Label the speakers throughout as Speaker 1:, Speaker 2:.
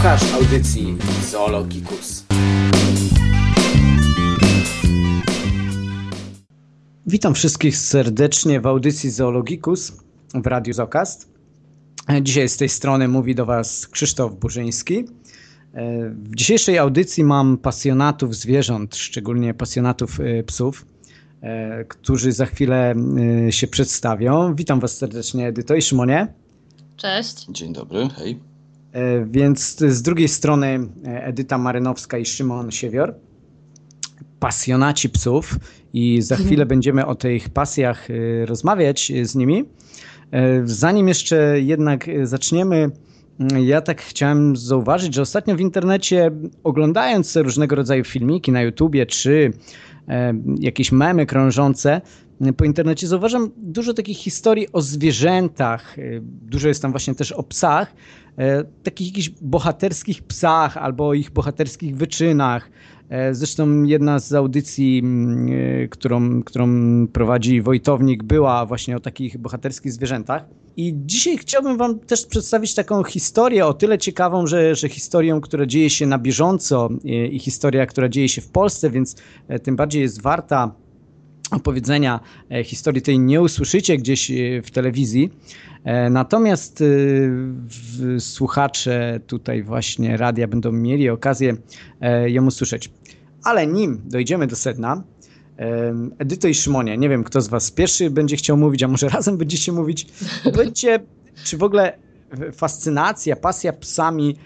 Speaker 1: Słuchasz audycji Zoologikus. Witam wszystkich serdecznie w audycji Zoologikus w Radiu Zokast. Dzisiaj z tej strony mówi do Was Krzysztof Burzyński. W dzisiejszej audycji mam pasjonatów zwierząt, szczególnie pasjonatów y, psów, y, którzy za chwilę się przedstawią. Witam Was serdecznie, Edyto i Szymonie.
Speaker 2: Cześć.
Speaker 3: Dzień dobry, hej.
Speaker 1: Więc z drugiej strony Edyta Marynowska i Szymon Siewior, pasjonaci psów i za chwilę będziemy o tych pasjach rozmawiać z nimi. Zanim jeszcze jednak zaczniemy, ja tak chciałem zauważyć, że ostatnio w internecie oglądając różnego rodzaju filmiki na YouTubie czy e, jakieś memy krążące po internecie zauważam dużo takich historii o zwierzętach, e, dużo jest tam właśnie też o psach, e, takich jakichś bohaterskich psach albo o ich bohaterskich wyczynach. Zresztą jedna z audycji, którą, którą prowadzi Wojtownik, była właśnie o takich bohaterskich zwierzętach. I dzisiaj chciałbym Wam też przedstawić taką historię, o tyle ciekawą, że, że historią, która dzieje się na bieżąco i, i historia, która dzieje się w Polsce, więc e, tym bardziej jest warta opowiedzenia e, historii tej nie usłyszycie gdzieś e, w telewizji. Natomiast słuchacze tutaj właśnie radia będą mieli okazję ją usłyszeć. Ale nim dojdziemy do sedna, Edyto i Szymonie, nie wiem kto z was pierwszy będzie chciał mówić, a może razem będziecie mówić. Powiedzcie, czy w ogóle fascynacja, pasja psami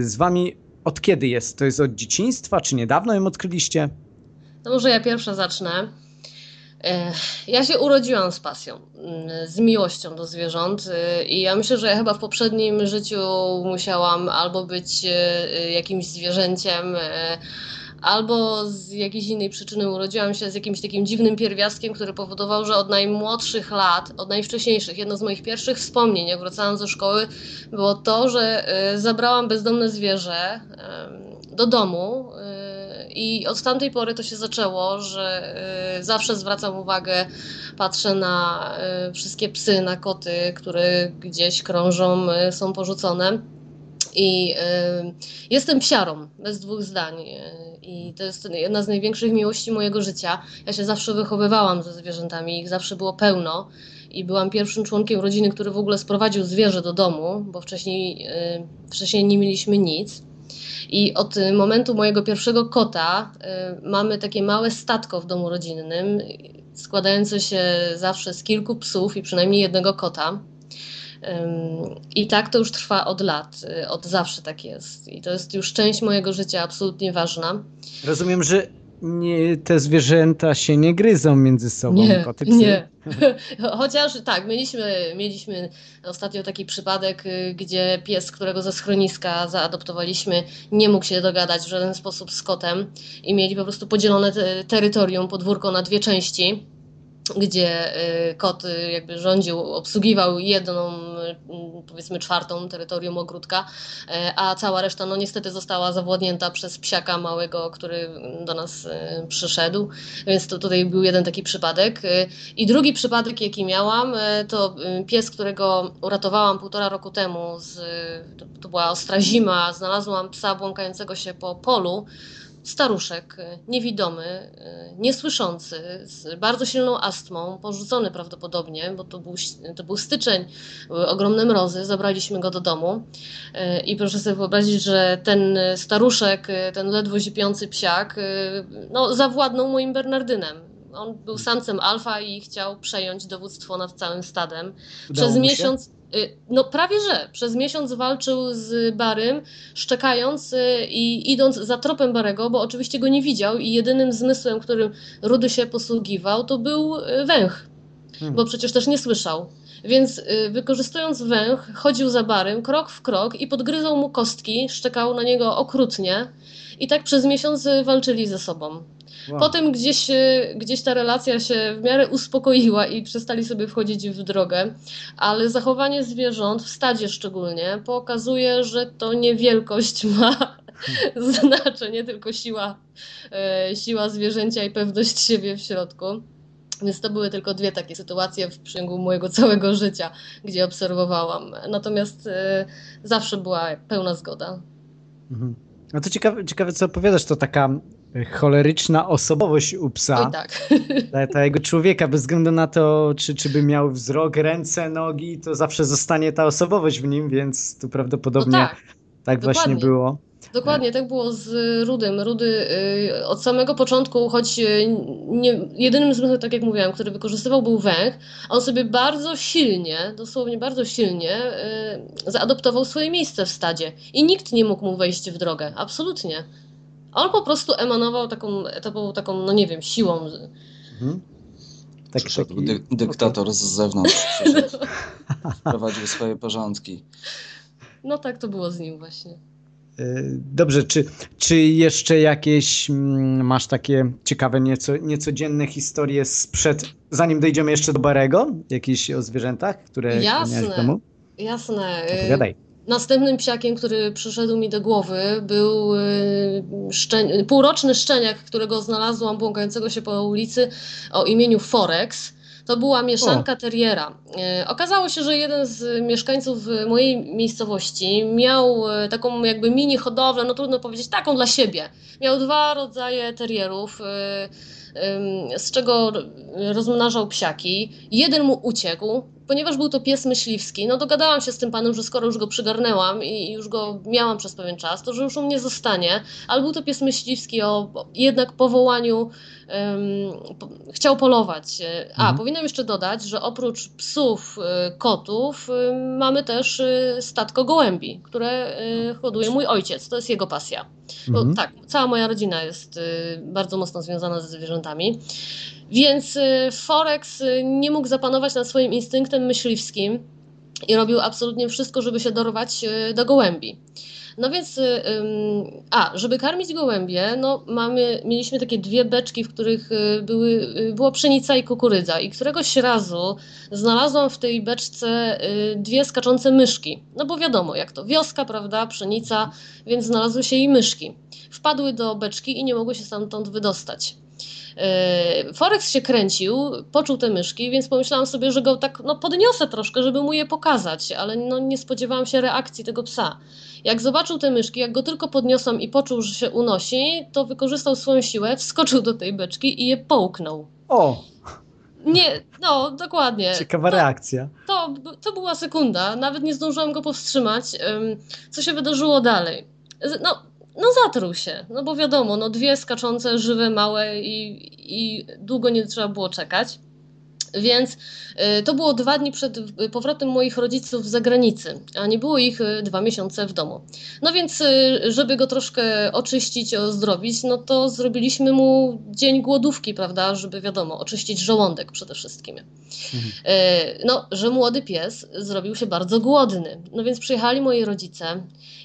Speaker 1: z wami od kiedy jest? To jest od dzieciństwa, czy niedawno ją odkryliście?
Speaker 2: To może ja pierwsza zacznę. Ja się urodziłam z pasją, mm, z miłością do zwierząt y, i ja myślę, że ja chyba w poprzednim życiu musiałam albo być y, jakimś zwierzęciem, albo z jakiejś innej przyczyny urodziłam się z jakimś takim dziwnym pierwiastkiem, który powodował, że od najmłodszych lat, od najwcześniejszych, jedno z moich pierwszych wspomnień, jak wracałam ze szkoły, było to, że y, zabrałam bezdomne zwierzę do domu. Y, I od tamtej pory to się zaczęło, że y, zawsze zwracam uwagę, patrzę na wszystkie psy, na koty, które gdzieś krążą, są porzucone. I y, jestem psiarą, bez dwóch zdań. I to jest jedna z największych miłości mojego życia. Ja się zawsze wychowywałam ze zwierzętami, ich zawsze było pełno. I byłam pierwszym członkiem rodziny, który w ogóle sprowadził zwierzę do domu, bo wcześniej, y, wcześniej nie mieliśmy nic. I od momentu mojego pierwszego kota y, mamy takie małe statko w domu rodzinnym, składające się zawsze z kilku psów i przynajmniej jednego kota. I tak to już trwa od lat, y, od zawsze tak jest. I to jest już część mojego życia absolutnie ważna.
Speaker 1: Rozumiem, że nie, te zwierzęta się nie gryzą między sobą.
Speaker 2: Nie, koty, psy. nie. Chociaż tak, mieliśmy, mieliśmy ostatnio taki przypadek, y, gdzie pies, którego ze schroniska zaadoptowaliśmy, nie mógł się dogadać w żaden sposób z kotem i mieli po prostu podzielone te, terytorium, podwórko na dwie części gdzie y, kot y, jakby rządził, obsługiwał jedną, y, powiedzmy czwartą terytorium ogródka, a cała reszta no niestety została zawładnięta przez psiaka małego, który do nas przyszedł, więc to tutaj był jeden taki przypadek. I drugi przypadek, jaki miałam, to pies, którego uratowałam półtora roku temu, z, to była ostra zima, znalazłam psa błąkającego się po polu, staruszek, y, niewidomy, y, niesłyszący, z bardzo silną astmą, porzucony prawdopodobnie, bo to był, to był styczeń, były ogromne mrozy, zabraliśmy go do domu y, i proszę sobie wyobrazić, że ten staruszek, ten ledwo zipiący psiak, no, zawładnął moim Bernardynem. On był samcem alfa i chciał przejąć dowództwo nad całym stadem.
Speaker 1: Udało
Speaker 2: Przez miesiąc. Y, no prawie że. Przez miesiąc walczył z Barym, szczekając y, i idąc za tropem Barego, bo oczywiście go nie widział i jedynym zmysłem, którym Rudy się posługiwał, to był y, węch, hmm. bo przecież też nie słyszał. Więc wykorzystując węch, chodził za Barym krok w krok i podgryzał mu kostki, szczekał na niego okrutnie i tak przez miesiąc walczyli ze sobą. Wow. Potem gdzieś, e, gdzieś ta relacja się w miarę uspokoiła i przestali sobie wchodzić w drogę, ale zachowanie zwierząt, w stadzie szczególnie, pokazuje, że to nie wielkość ma znaczenie, tylko siła, e, siła zwierzęcia i pewność siebie w środku. Więc to były tylko dwie takie sytuacje w przeciągu mojego całego życia, gdzie obserwowałam. Natomiast y, zawsze była pełna zgoda.
Speaker 1: Mhm. No to ciekawe, ciekawe, co opowiadasz, to taka choleryczna osobowość u psa.
Speaker 2: Oj tak.
Speaker 1: Ta, ta jego człowieka, bez względu na to, czy, czy by miał wzrok, ręce, nogi, to zawsze zostanie ta osobowość w nim, więc tu prawdopodobnie
Speaker 2: no tak,
Speaker 1: tak właśnie było.
Speaker 2: Dokładnie, tak było z Rudym. Rudy y, od samego początku, choć y, nie, jedynym zmysłem, tak jak mówiłam, który wykorzystywał był węch, on sobie bardzo silnie, dosłownie bardzo silnie y, zaadoptował swoje miejsce w stadzie i nikt nie mógł mu wejść w drogę, absolutnie. On po prostu emanował taką etapową, taką, no nie wiem, siłą. Mhm.
Speaker 3: Tak, przyszedł taki... dy dyktator z zewnątrz, przyszedł, prowadził swoje porządki.
Speaker 2: No tak to było z nim właśnie.
Speaker 1: E, dobrze, czy, czy jeszcze jakieś mm, masz takie ciekawe, nieco, niecodzienne historie sprzed, zanim dojdziemy jeszcze do Barego? Jakieś o zwierzętach, które
Speaker 2: Jasne.
Speaker 1: miałeś w domu?
Speaker 2: Jasne.
Speaker 1: Opowiadaj.
Speaker 2: Następnym psiakiem, który przyszedł mi do głowy, był y, półroczny szczeniak, którego znalazłam błąkającego się po ulicy o imieniu Forex. To była mieszanka o. teriera. Y, okazało się, że jeden z mieszkańców mojej miejscowości miał y, taką jakby mini hodowlę, no trudno powiedzieć, taką dla siebie. Miał dwa rodzaje terierów z czego rozmnażał psiaki. Jeden mu uciekł, ponieważ był to pies myśliwski, no dogadałam się z tym panem, że skoro już go przygarnęłam i już go miałam przez pewien czas, to że już u mnie zostanie, ale był to pies myśliwski o jednak powołaniu um, po, chciał polować. A, mhm. powinnam jeszcze dodać, że oprócz psów, y, kotów, y, mamy też statko gołębi, które hoduje mój ojciec. To jest jego pasja. Mhm. Bo, tak, cała moja rodzina jest bardzo mocno związana ze zwierzętami. Więc y, Forex y, nie mógł zapanować nad swoim instynktem myśliwskim i robił absolutnie wszystko, żeby się dorwać y, do gołębi. No więc, a, żeby karmić gołębie, no mamy, mieliśmy takie dwie beczki, w których były, była pszenica i kukurydza i któregoś razu znalazłam w tej beczce dwie skaczące myszki. No bo wiadomo, jak to wioska, prawda, pszenica, więc znalazły się i myszki. Wpadły do beczki i nie mogły się stamtąd wydostać. Yy, Forex się kręcił, poczuł te myszki, więc pomyślałam sobie, że go tak no, podniosę troszkę, żeby mu je pokazać, ale no, nie spodziewałam się reakcji tego psa. Jak zobaczył te myszki, jak go tylko podniosłam i poczuł, że się unosi, to wykorzystał swoją siłę, wskoczył do tej beczki i je połknął.
Speaker 1: O!
Speaker 2: Nie, no, dokładnie.
Speaker 1: Ciekawa
Speaker 2: to,
Speaker 1: reakcja.
Speaker 2: To, to była sekunda, nawet nie zdążyłam go powstrzymać. Co się wydarzyło dalej? No, no zatruł się, no bo wiadomo, no dwie skaczące, żywe, małe i, i długo nie trzeba było czekać. Więc y, to było dwa dni przed powrotem moich rodziców z zagranicy, a nie było ich y, dwa miesiące w domu. No więc, y, żeby go troszkę oczyścić, ozdrowić, no to zrobiliśmy mu dzień głodówki, prawda, żeby wiadomo, oczyścić żołądek przede wszystkim. Mhm. No, że młody pies zrobił się bardzo głodny. No więc przyjechali moi rodzice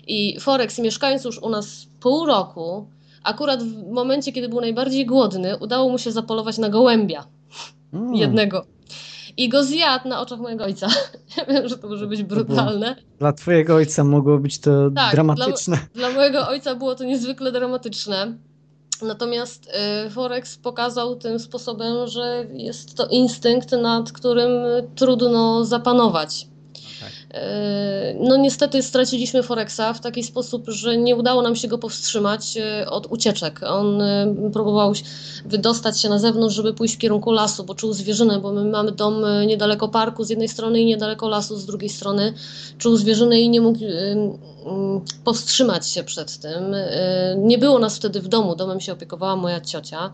Speaker 2: i Forex, mieszkając już u nas pół roku, akurat w momencie, kiedy był najbardziej głodny, udało mu się zapolować na gołębia. Mm. Jednego. I go zjadł na oczach mojego ojca. Ja wiem, że to może być brutalne.
Speaker 1: Dla twojego ojca mogło być to tak, dramatyczne.
Speaker 2: Dla, dla mojego ojca było to niezwykle dramatyczne. Natomiast y, Forex pokazał tym sposobem, że jest to instynkt, nad którym trudno zapanować. E, no niestety straciliśmy Forexa w taki sposób, że nie udało nam się go powstrzymać e, od ucieczek. On e, próbował wydostać się na zewnątrz, żeby pójść w kierunku lasu, bo czuł zwierzynę, bo my mamy dom niedaleko parku z jednej strony i niedaleko lasu z drugiej strony. Czuł zwierzynę i nie mógł powstrzymać się przed tym. Nie było nas wtedy w domu, domem się opiekowała moja ciocia.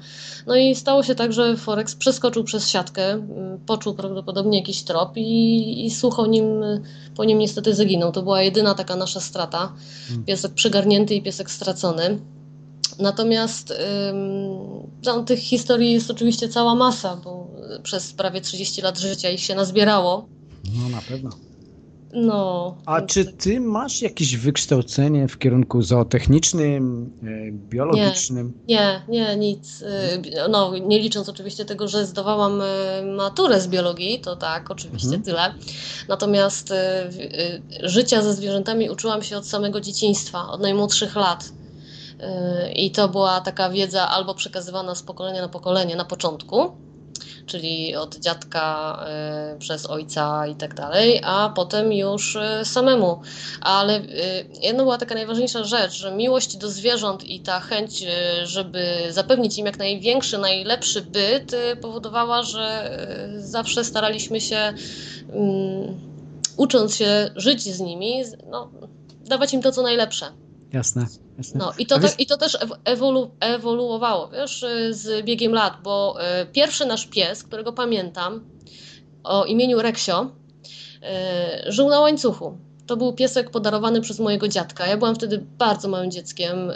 Speaker 2: No i stało się tak, że Forex przeskoczył przez siatkę, poczuł prawdopodobnie jakiś trop i, i słuchał nim po nim niestety zaginął. To była jedyna taka nasza strata. Hmm. Piesek przygarnięty i piesek stracony. Natomiast ym, tych historii jest oczywiście cała masa, bo przez prawie 30 lat życia ich się nazbierało.
Speaker 1: No na pewno.
Speaker 2: No.
Speaker 1: A czy ty masz jakieś wykształcenie w kierunku zootechnicznym, e, biologicznym?
Speaker 2: Nie, nie, nie, nic. E, no, nie licząc oczywiście tego, że zdawałam e, maturę z biologii, to tak, oczywiście mhm. tyle. Natomiast życia ze zwierzętami uczyłam się od samego dzieciństwa, od najmłodszych lat. I to była taka wiedza albo przekazywana z pokolenia na pokolenie na początku, czyli od dziadka y, przez ojca i tak dalej, a potem już y, samemu. Ale jedno była taka najważniejsza rzecz, że miłość do zwierząt i ta chęć, żeby zapewnić im jak największy, najlepszy byt, powodowała, że zawsze staraliśmy się, mm, ucząc się żyć z nimi, no, dawać im to, co najlepsze.
Speaker 1: Jasne.
Speaker 2: No i to, wiesz... i to też ewolu, ewoluowało, wiesz, z biegiem lat, bo y, pierwszy nasz pies, którego pamiętam, o imieniu Reksio, y, żył na łańcuchu. To był piesek podarowany przez mojego dziadka. Ja byłam wtedy bardzo małym dzieckiem.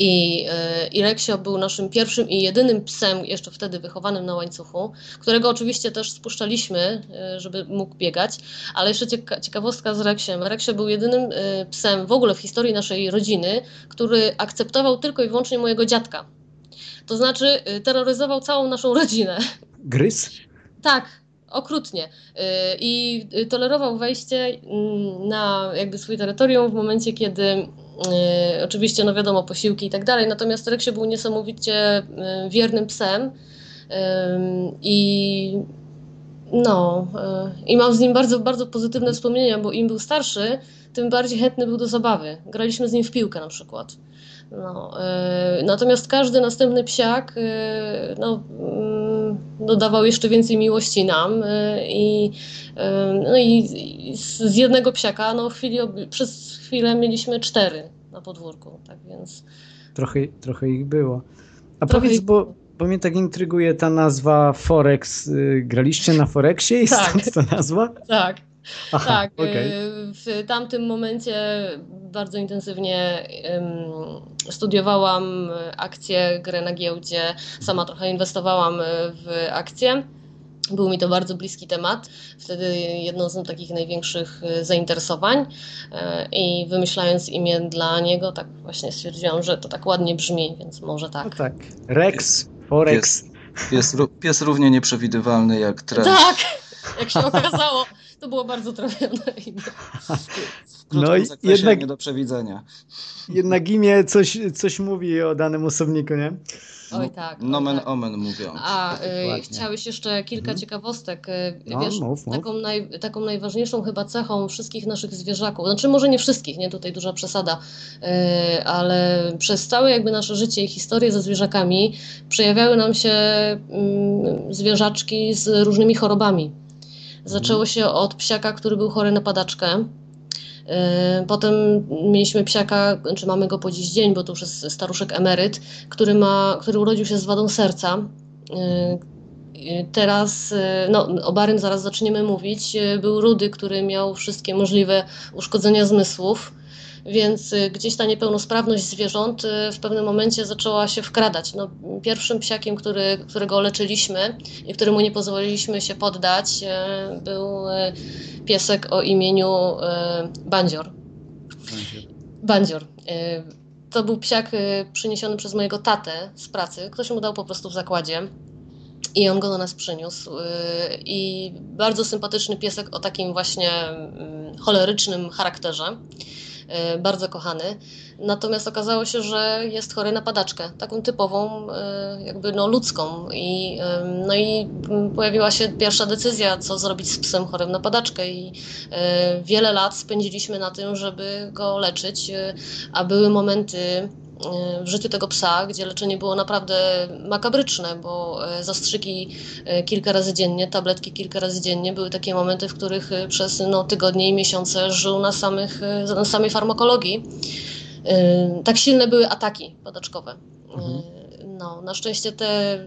Speaker 2: Y, i, e, I Reksio był naszym pierwszym i jedynym psem, jeszcze wtedy wychowanym na łańcuchu, którego oczywiście też spuszczaliśmy, e, żeby mógł biegać. Ale jeszcze ciekawostka z Reksiem. Reksio był jedynym e, psem w ogóle w historii naszej rodziny, który akceptował tylko i wyłącznie mojego dziadka. To znaczy terroryzował całą naszą rodzinę.
Speaker 1: Gryz?
Speaker 2: Tak, okrutnie. I tolerował wejście mm, na jakby swój terytorium w momencie, kiedy oczywiście, no wiadomo, posiłki i tak dalej, natomiast Reksio był niesamowicie e, wiernym psem i no, i mam z nim bardzo, bardzo pozytywne wspomnienia, bo im był starszy, tym bardziej chętny był do zabawy. Graliśmy z nim w piłkę na przykład. No, natomiast każdy następny psiak no, mm, dodawał jeszcze więcej miłości nam i, no i z jednego psiaka no, chwili, przez chwilę mieliśmy cztery na podwórku, tak więc...
Speaker 1: Trochę, trochę ich było. A trochę powiedz, ich... bo, bo mnie tak intryguje ta nazwa Forex. Y, graliście na Forexie i tak. stąd ta nazwa?
Speaker 2: Tak. Aha, tak, okay. w tamtym momencie bardzo intensywnie um, studiowałam akcje, grę na giełdzie, sama trochę inwestowałam w akcje. Był mi to bardzo bliski temat. Wtedy jedną z takich największych e, zainteresowań e, i wymyślając imię dla niego, tak właśnie stwierdziłam, że to tak ładnie brzmi, więc może tak. No
Speaker 1: tak. Rex, Forex.
Speaker 3: Pies, pies, pies równie nieprzewidywalny jak treść.
Speaker 2: Tak, jak się okazało. To było bardzo trafione imię.
Speaker 3: No i jednak nie do przewidzenia.
Speaker 1: Jednak imię coś, coś mówi o danym osobniku, nie?
Speaker 2: Oj tak.
Speaker 3: Nomen
Speaker 2: tak.
Speaker 3: omen mówią.
Speaker 2: A y, chciałeś jeszcze kilka mhm. ciekawostek. Y, no, Wiesz, mów, mów. Taką, naj, taką najważniejszą chyba cechą wszystkich naszych zwierzaków, znaczy może nie wszystkich, nie tutaj duża przesada, y, ale przez całe jakby nasze życie i historię ze zwierzakami przejawiały nam się y, zwierzaczki z różnymi chorobami. Zaczęło mhm. się od psiaka, który był chory na padaczkę Yy, potem mieliśmy psiaka, czy mamy go po dziś dzień, bo to już jest staruszek emeryt, który, ma, który urodził się z wadą serca. Yy, teraz, yy, no, o Barym zaraz zaczniemy mówić, był Rudy, który miał wszystkie możliwe uszkodzenia zmysłów więc y, gdzieś ta niepełnosprawność zwierząt y, w pewnym momencie zaczęła się wkradać. No, pierwszym psiakiem, który, którego leczyliśmy i któremu nie pozwoliliśmy się poddać, y, był piesek o imieniu Bandzior. Bandzior. To był psiak przyniesiony przez mojego tatę z pracy. Ktoś mu dał po prostu w zakładzie. I on go do nas przyniósł. I bardzo sympatyczny piesek o takim właśnie mm, cholerycznym charakterze. E, bardzo kochany. Natomiast okazało się, że jest chory na padaczkę, taką typową, e, jakby no ludzką. I, no i pojawiła się pierwsza decyzja, co zrobić z psem chorym na padaczkę. I e, wiele lat spędziliśmy na tym, żeby go leczyć, a były momenty, E, w życiu tego psa, gdzie leczenie było naprawdę makabryczne, bo e, zastrzyki e, kilka razy dziennie, tabletki kilka razy dziennie. Były takie momenty, w których przez no, tygodnie i miesiące żył na, samych, na samej farmakologii. Tak silne były ataki padaczkowe. Mhm. No, na szczęście te,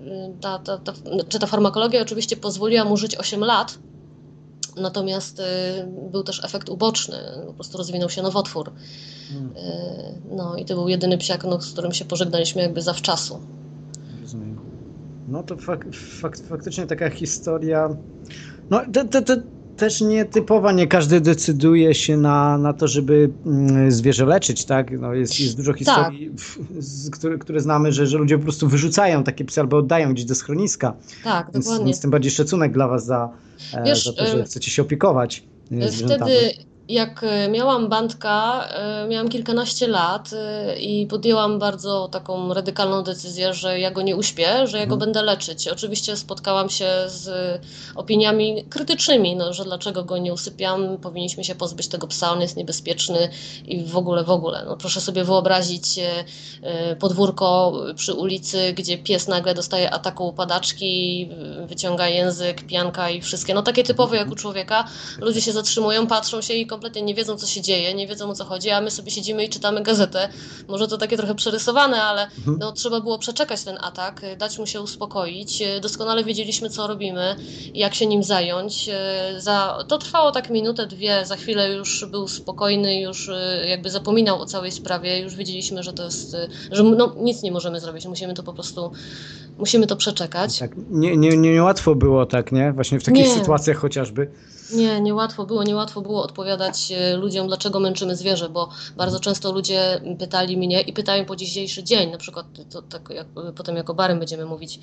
Speaker 2: ta, ta, ta, ta farmakologia oczywiście pozwoliła mu żyć 8 lat, natomiast był też efekt uboczny, po prostu rozwinął się nowotwór. Hmm. No i to był jedyny psiak, no, z którym się pożegnaliśmy jakby zawczasu.
Speaker 1: Rozumiem. No to fak, fak, faktycznie taka historia. No te, te, te, też nietypowa, nie każdy decyduje się na, na to, żeby mm, zwierzę leczyć, tak? No jest, jest dużo historii, tak. z, które, które znamy, że, że ludzie po prostu wyrzucają takie psy albo oddają gdzieś do schroniska.
Speaker 2: Tak,
Speaker 1: więc, Więc tym bardziej szacunek dla was za, e, Wiesz, za to, że chcecie się opiekować
Speaker 2: e, Wtedy jak e, miałam bandka, e, miałam kilkanaście lat e, i podjęłam bardzo taką radykalną decyzję, że ja go nie uśpię, że ja go mhm. będę leczyć. Oczywiście spotkałam się z opiniami krytycznymi, no, że dlaczego go nie usypiam, powinniśmy się pozbyć tego psa, on jest niebezpieczny i w ogóle, w ogóle. No, proszę sobie wyobrazić podwórko przy ulicy, gdzie pies nagle dostaje ataku upadaczki, wyciąga język, pianka i wszystkie. No takie typowe jak u człowieka. Ludzie się zatrzymują, patrzą się i kompletnie nie wiedzą, co się dzieje, nie wiedzą o co chodzi, a my sobie siedzimy i czytamy gazetę. Może to takie trochę przerysowane, ale mhm. no, trzeba było przeczekać ten atak, dać mu się uspokoić. Doskonale wiedzieliśmy, co robimy, jak się nim zająć. Za... To trwało tak minutę, dwie, za chwilę już był spokojny, już jakby zapominał o całej sprawie, już wiedzieliśmy, że to jest, że no, nic nie możemy zrobić, musimy to po prostu, musimy to przeczekać.
Speaker 1: Tak, nie, nie, nie, nie łatwo było tak, nie? Właśnie w takich nie. sytuacjach chociażby.
Speaker 2: Nie, niełatwo było, niełatwo było odpowiadać e, ludziom, dlaczego męczymy zwierzę, bo bardzo często ludzie pytali mnie i pytają po dzisiejszy dzień, na przykład to, tak jak, potem jako barem będziemy mówić,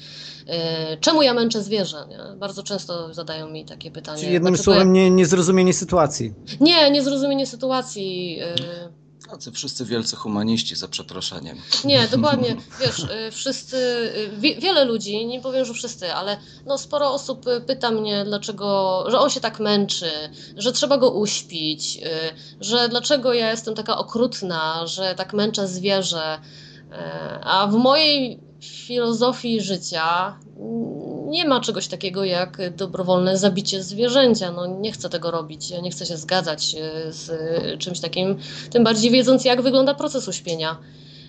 Speaker 2: e, czemu ja męczę zwierzę? Nie? Bardzo często zadają mi takie pytanie.
Speaker 1: Czyli jednym słowem nie, niezrozumienie sytuacji.
Speaker 2: Nie, niezrozumienie sytuacji. E,
Speaker 3: Tacy wszyscy wielcy humaniści, za przeproszeniem.
Speaker 2: Nie, dokładnie. Wiesz, y, wszyscy, y, wiele ludzi, nie powiem, że wszyscy, ale no sporo osób y, pyta mnie, dlaczego, że on się tak męczy, że trzeba go uśpić, że dlaczego ja jestem taka okrutna, że tak męczę zwierzę. A w mojej filozofii życia nie ma czegoś takiego jak dobrowolne zabicie zwierzęcia. No, nie chcę tego robić, ja nie chcę się zgadzać e, z czymś takim, tym bardziej wiedząc, jak wygląda proces uśpienia.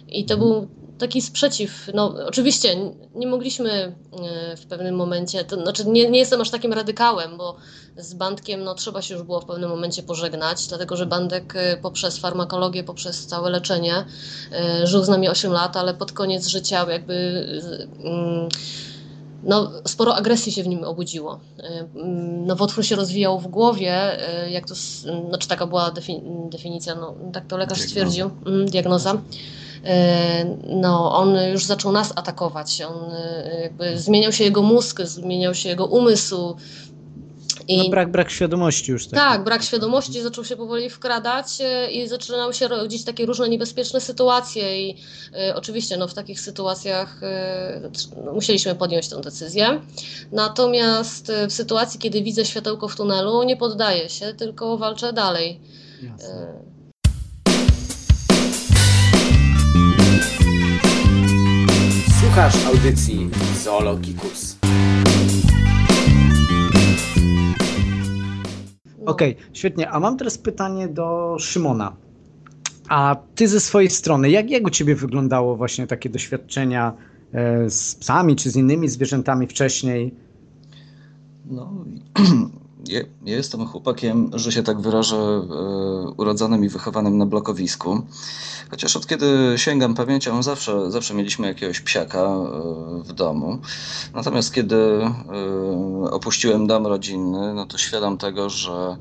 Speaker 2: I to był taki sprzeciw. No, oczywiście nie mogliśmy e, w pewnym momencie, to znaczy nie, nie jestem aż takim radykałem, bo z Bandkiem no, trzeba się już było w pewnym momencie pożegnać, dlatego że Bandek e, poprzez farmakologię, poprzez całe leczenie żył z nami 8 lat, ale pod koniec życia jakby. Mm, no, sporo agresji się w nim obudziło. Nowotwór się rozwijał w głowie, e, jak to, znaczy taka była definicja, no, tak to lekarz stwierdził, mm, diagnoza. E, no, on już zaczął nas atakować, on jakby zmieniał się jego mózg, zmieniał się jego umysł,
Speaker 1: i, no brak, brak świadomości już.
Speaker 2: Tak, tak brak świadomości zaczął się powoli wkradać e, i zaczynały się rodzić takie różne niebezpieczne sytuacje i y, oczywiście no, w takich sytuacjach y, musieliśmy podjąć tę decyzję. Natomiast w sytuacji, kiedy widzę światełko w tunelu, nie poddaję się, tylko walczę dalej. Jasne.
Speaker 1: Słuchasz audycji Zoologikus. Okej, okay, świetnie. A mam teraz pytanie do Szymona. A ty ze swojej strony, jak, jak u ciebie wyglądało właśnie takie doświadczenia e, z psami czy z innymi zwierzętami wcześniej?
Speaker 3: No, ja, jestem chłopakiem, że się tak wyrażę, e, urodzonym i wychowanym na blokowisku. Chociaż od kiedy sięgam pamięcią, zawsze, zawsze mieliśmy jakiegoś psiaka e, w domu. Natomiast kiedy e, opuściłem dom rodzinny, no to świadom tego, że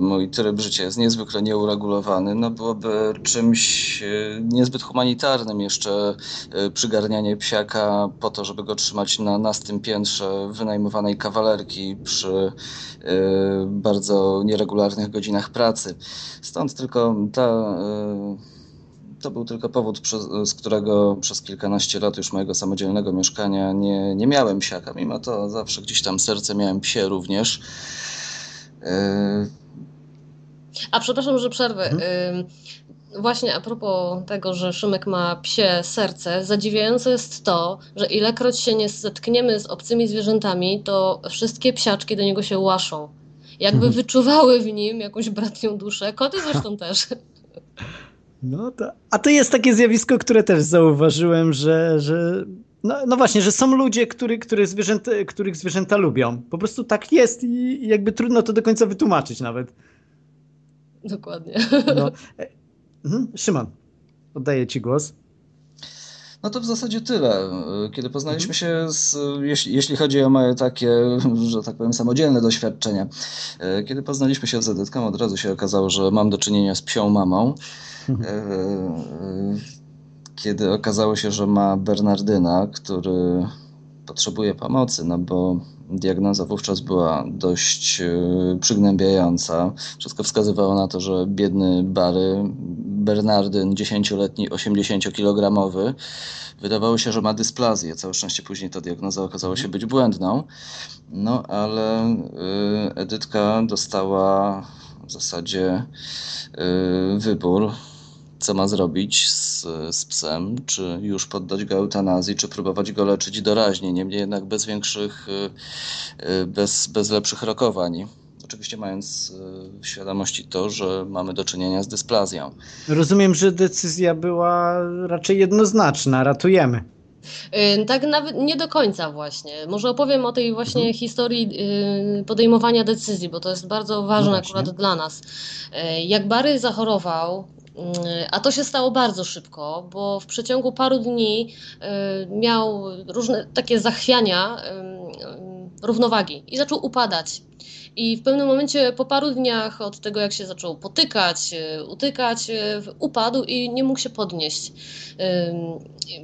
Speaker 3: mój tryb życia jest niezwykle nieuregulowany, no byłoby czymś niezbyt humanitarnym jeszcze przygarnianie psiaka po to, żeby go trzymać na nastym piętrze wynajmowanej kawalerki przy bardzo nieregularnych godzinach pracy. Stąd tylko ta to był tylko powód, z którego przez kilkanaście lat już mojego samodzielnego mieszkania nie, nie miałem psiaka. Mimo to zawsze gdzieś tam serce miałem psie również.
Speaker 2: E, a przepraszam, że przerwę. Hmm? Właśnie a propos tego, że Szymek ma psie serce, zadziwiające jest to, że ilekroć się nie zetkniemy z obcymi zwierzętami, to wszystkie psiaczki do niego się łaszą. Jakby mhm. wyczuwały w nim jakąś bratnią duszę. Koty zresztą też.
Speaker 1: No to, a to jest takie zjawisko, które też zauważyłem, że, że no, no właśnie, że są ludzie, który, który zwierzęta, których zwierzęta lubią. Po prostu tak jest i, jakby trudno to do końca wytłumaczyć nawet.
Speaker 2: Dokładnie.
Speaker 1: No. Mhm. Szymon, oddaję Ci głos.
Speaker 3: No to w zasadzie tyle. Kiedy poznaliśmy się, z, jeśli, jeśli, chodzi o moje takie, że tak powiem, samodzielne doświadczenia, e, kiedy poznaliśmy się z Edytką, od razu się okazało, że mam do czynienia z psią mamą. E, e, kiedy okazało się, że ma Bernardyna, który potrzebuje pomocy, no bo diagnoza wówczas była dość przygnębiająca. Wszystko wskazywało na to, że biedny Bary, Bernardyn, 10-letni, 80-kilogramowy, wydawało się, że ma dysplazję. Całe szczęście później ta diagnoza okazała się być błędną. No ale Edytka dostała w zasadzie wybór co ma zrobić z, z psem, czy już poddać go eutanazji, czy próbować go leczyć doraźnie, niemniej jednak bez większych, y, y, bez, bez lepszych rokowań. Oczywiście mając y, w świadomości to, że mamy do czynienia z dysplazją.
Speaker 1: Rozumiem, że decyzja była raczej jednoznaczna, ratujemy.
Speaker 2: Tak nawet nie do końca właśnie. Może opowiem o tej właśnie mhm. historii podejmowania decyzji, bo to jest bardzo ważne no akurat dla nas. Jak Bary zachorował, a to się stało bardzo szybko, bo w przeciągu paru dni miał różne takie zachwiania równowagi i zaczął upadać. I w pewnym momencie, po paru dniach od tego, jak się zaczął potykać, e, utykać, e, upadł i nie mógł się podnieść.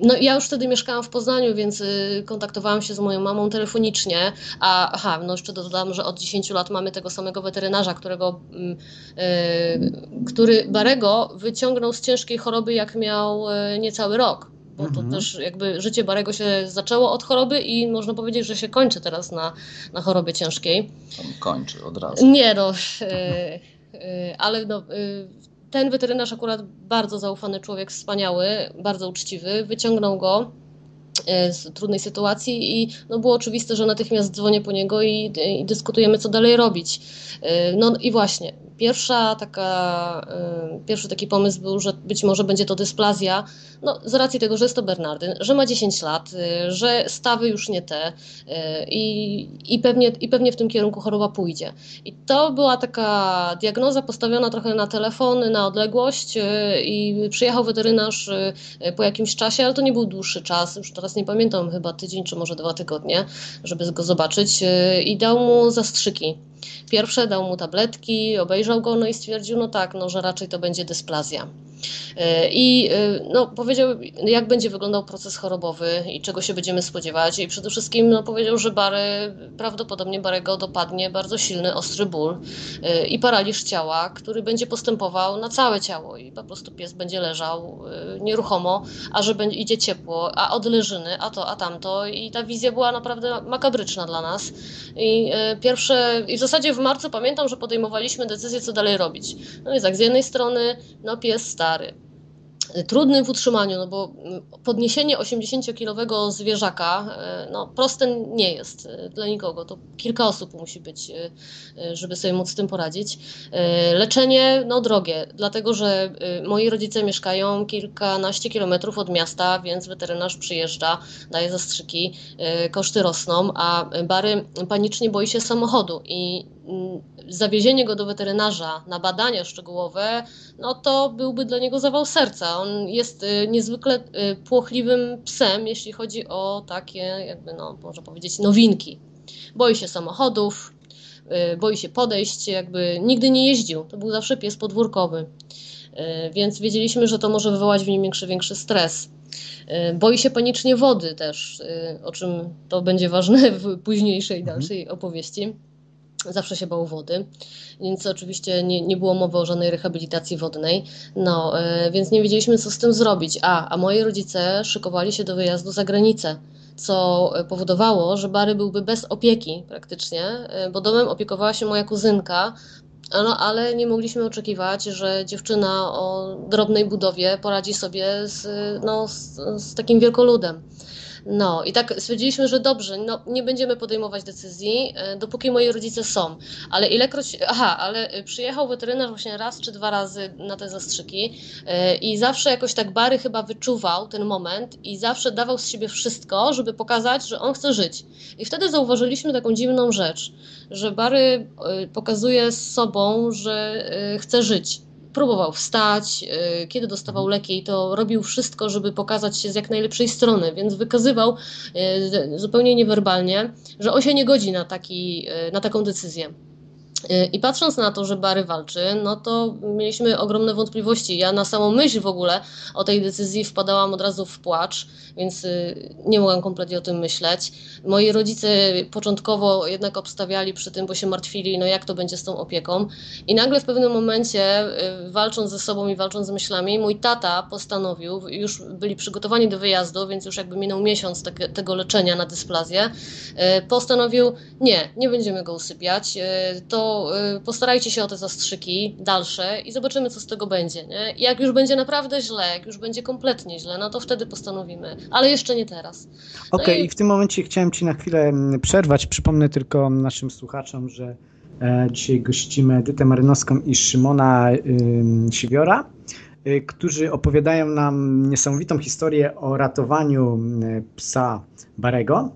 Speaker 2: No ja już wtedy mieszkałam w Poznaniu, więc e, kontaktowałam się z moją mamą telefonicznie, a aha, no jeszcze dodam, że od 10 lat mamy tego samego weterynarza, którego, mm, który Barego wyciągnął z ciężkiej choroby, jak miał niecały rok bo to mhm. też jakby życie Barego się zaczęło od choroby i można powiedzieć, że się kończy teraz na, na chorobie ciężkiej.
Speaker 3: kończy od razu.
Speaker 2: Nie no, e, e, ale no, e, ten weterynarz akurat bardzo zaufany człowiek, wspaniały, bardzo uczciwy, wyciągnął go z trudnej sytuacji i no było oczywiste, że natychmiast dzwonię po niego i, i dyskutujemy, co dalej robić. No i właśnie, Pierwsza taka, y, pierwszy taki pomysł był, że być może będzie to dysplazja, no, z racji tego, że jest to Bernardyn, że ma 10 lat, y, że stawy już nie te y, i, i, pewnie, i pewnie w tym kierunku choroba pójdzie. I to była taka diagnoza postawiona trochę na telefon, na odległość i przyjechał weterynarz po jakimś czasie, ale to nie był dłuższy czas, już teraz nie pamiętam, chyba tydzień czy może dwa tygodnie, żeby go zobaczyć i dał mu zastrzyki. Pierwsze dał mu tabletki, obejrzał go no i stwierdził, no tak, no, że raczej to będzie dysplazja. E, I e, no, powiedział, jak będzie wyglądał proces chorobowy i czego się będziemy spodziewać. I przede wszystkim no, powiedział, że Bary, prawdopodobnie Barego dopadnie bardzo silny, ostry ból e, i paraliż ciała, który będzie postępował na całe ciało i po prostu pies będzie leżał nieruchomo, a że będzie, idzie ciepło, a odleżyny, a to, a tamto. I ta wizja była naprawdę makabryczna dla nas. I pierwsze, i w zasadzie w marcu pamiętam, że podejmowaliśmy decyzję, co dalej robić. No więc tak, z jednej strony no, pies stary, stary trudnym w utrzymaniu, no bo podniesienie 80-kilowego zwierzaka e, no, proste nie jest e, dla nikogo. To kilka osób musi być, e, żeby sobie móc z tym poradzić. Leczenie no, drogie, dlatego że moi rodzice mieszkają kilkanaście kilometrów od miasta, więc weterynarz przyjeżdża, daje zastrzyki, koszty rosną, a Bary panicznie boi się samochodu i zawiezienie go do weterynarza na badania szczegółowe, no to byłby dla niego zawał serca. On jest y, niezwykle y, płochliwym psem, jeśli chodzi o takie, jakby, no, można powiedzieć, nowinki. Boi się samochodów, y, boi się podejść, jakby nigdy nie jeździł. To był zawsze pies podwórkowy. Więc wiedzieliśmy, że to może wywołać w nim większy, większy stres. Boi się panicznie wody też, o czym to będzie ważne w późniejszej, mhm. dalszej opowieści zawsze się bał wody, więc oczywiście nie, nie było mowy o żadnej rehabilitacji wodnej, no, e, więc nie wiedzieliśmy, co z tym zrobić. A, a moi rodzice szykowali się do wyjazdu za granicę, co powodowało, że Bary byłby bez opieki praktycznie, e, bo domem opiekowała się moja kuzynka, no, ale nie mogliśmy oczekiwać, że dziewczyna o drobnej budowie poradzi sobie z, no, z, z takim wielkoludem. No i tak stwierdziliśmy, że dobrze, no, nie będziemy podejmować decyzji, e, dopóki moi rodzice są. Ale ilekroć, aha, ale e, przyjechał weterynarz właśnie raz czy dwa razy na te zastrzyki e, i zawsze jakoś tak Bary chyba wyczuwał ten moment i zawsze dawał z siebie wszystko, żeby pokazać, że on chce żyć. I wtedy zauważyliśmy taką dziwną rzecz, że Bary pokazuje z sobą, że chce żyć próbował wstać, y, kiedy dostawał mhm. leki, to robił wszystko, żeby pokazać się z jak najlepszej strony, więc wykazywał y, zupełnie niewerbalnie, że on się nie godzi na, taki, y, na taką decyzję. Y, I patrząc na to, że Bary walczy, no to mieliśmy ogromne wątpliwości. Ja na samą myśl w ogóle o tej decyzji wpadałam od razu w płacz, więc y, nie mogłam kompletnie o tym myśleć. Moi rodzice początkowo jednak obstawiali przy tym, bo się martwili, no jak to będzie z tą opieką. I nagle w pewnym momencie, y, walcząc ze sobą i walcząc z myślami, mój tata postanowił, już byli przygotowani do wyjazdu, więc już jakby minął miesiąc te, tego leczenia na dysplazję, postanowił, nie, nie będziemy go usypiać, to Y, postarajcie się o te zastrzyki dalsze i zobaczymy, co z tego będzie. Nie? Jak już będzie naprawdę źle, jak już będzie kompletnie źle, no to wtedy postanowimy, ale jeszcze nie teraz.
Speaker 1: No Okej, okay, i... i w tym momencie chciałem Ci na chwilę mm, przerwać. Przypomnę tylko naszym słuchaczom, że e, dzisiaj gościmy Edytę Marynowską i Szymona Siwiora, y, którzy opowiadają nam niesamowitą historię o ratowaniu psa Barego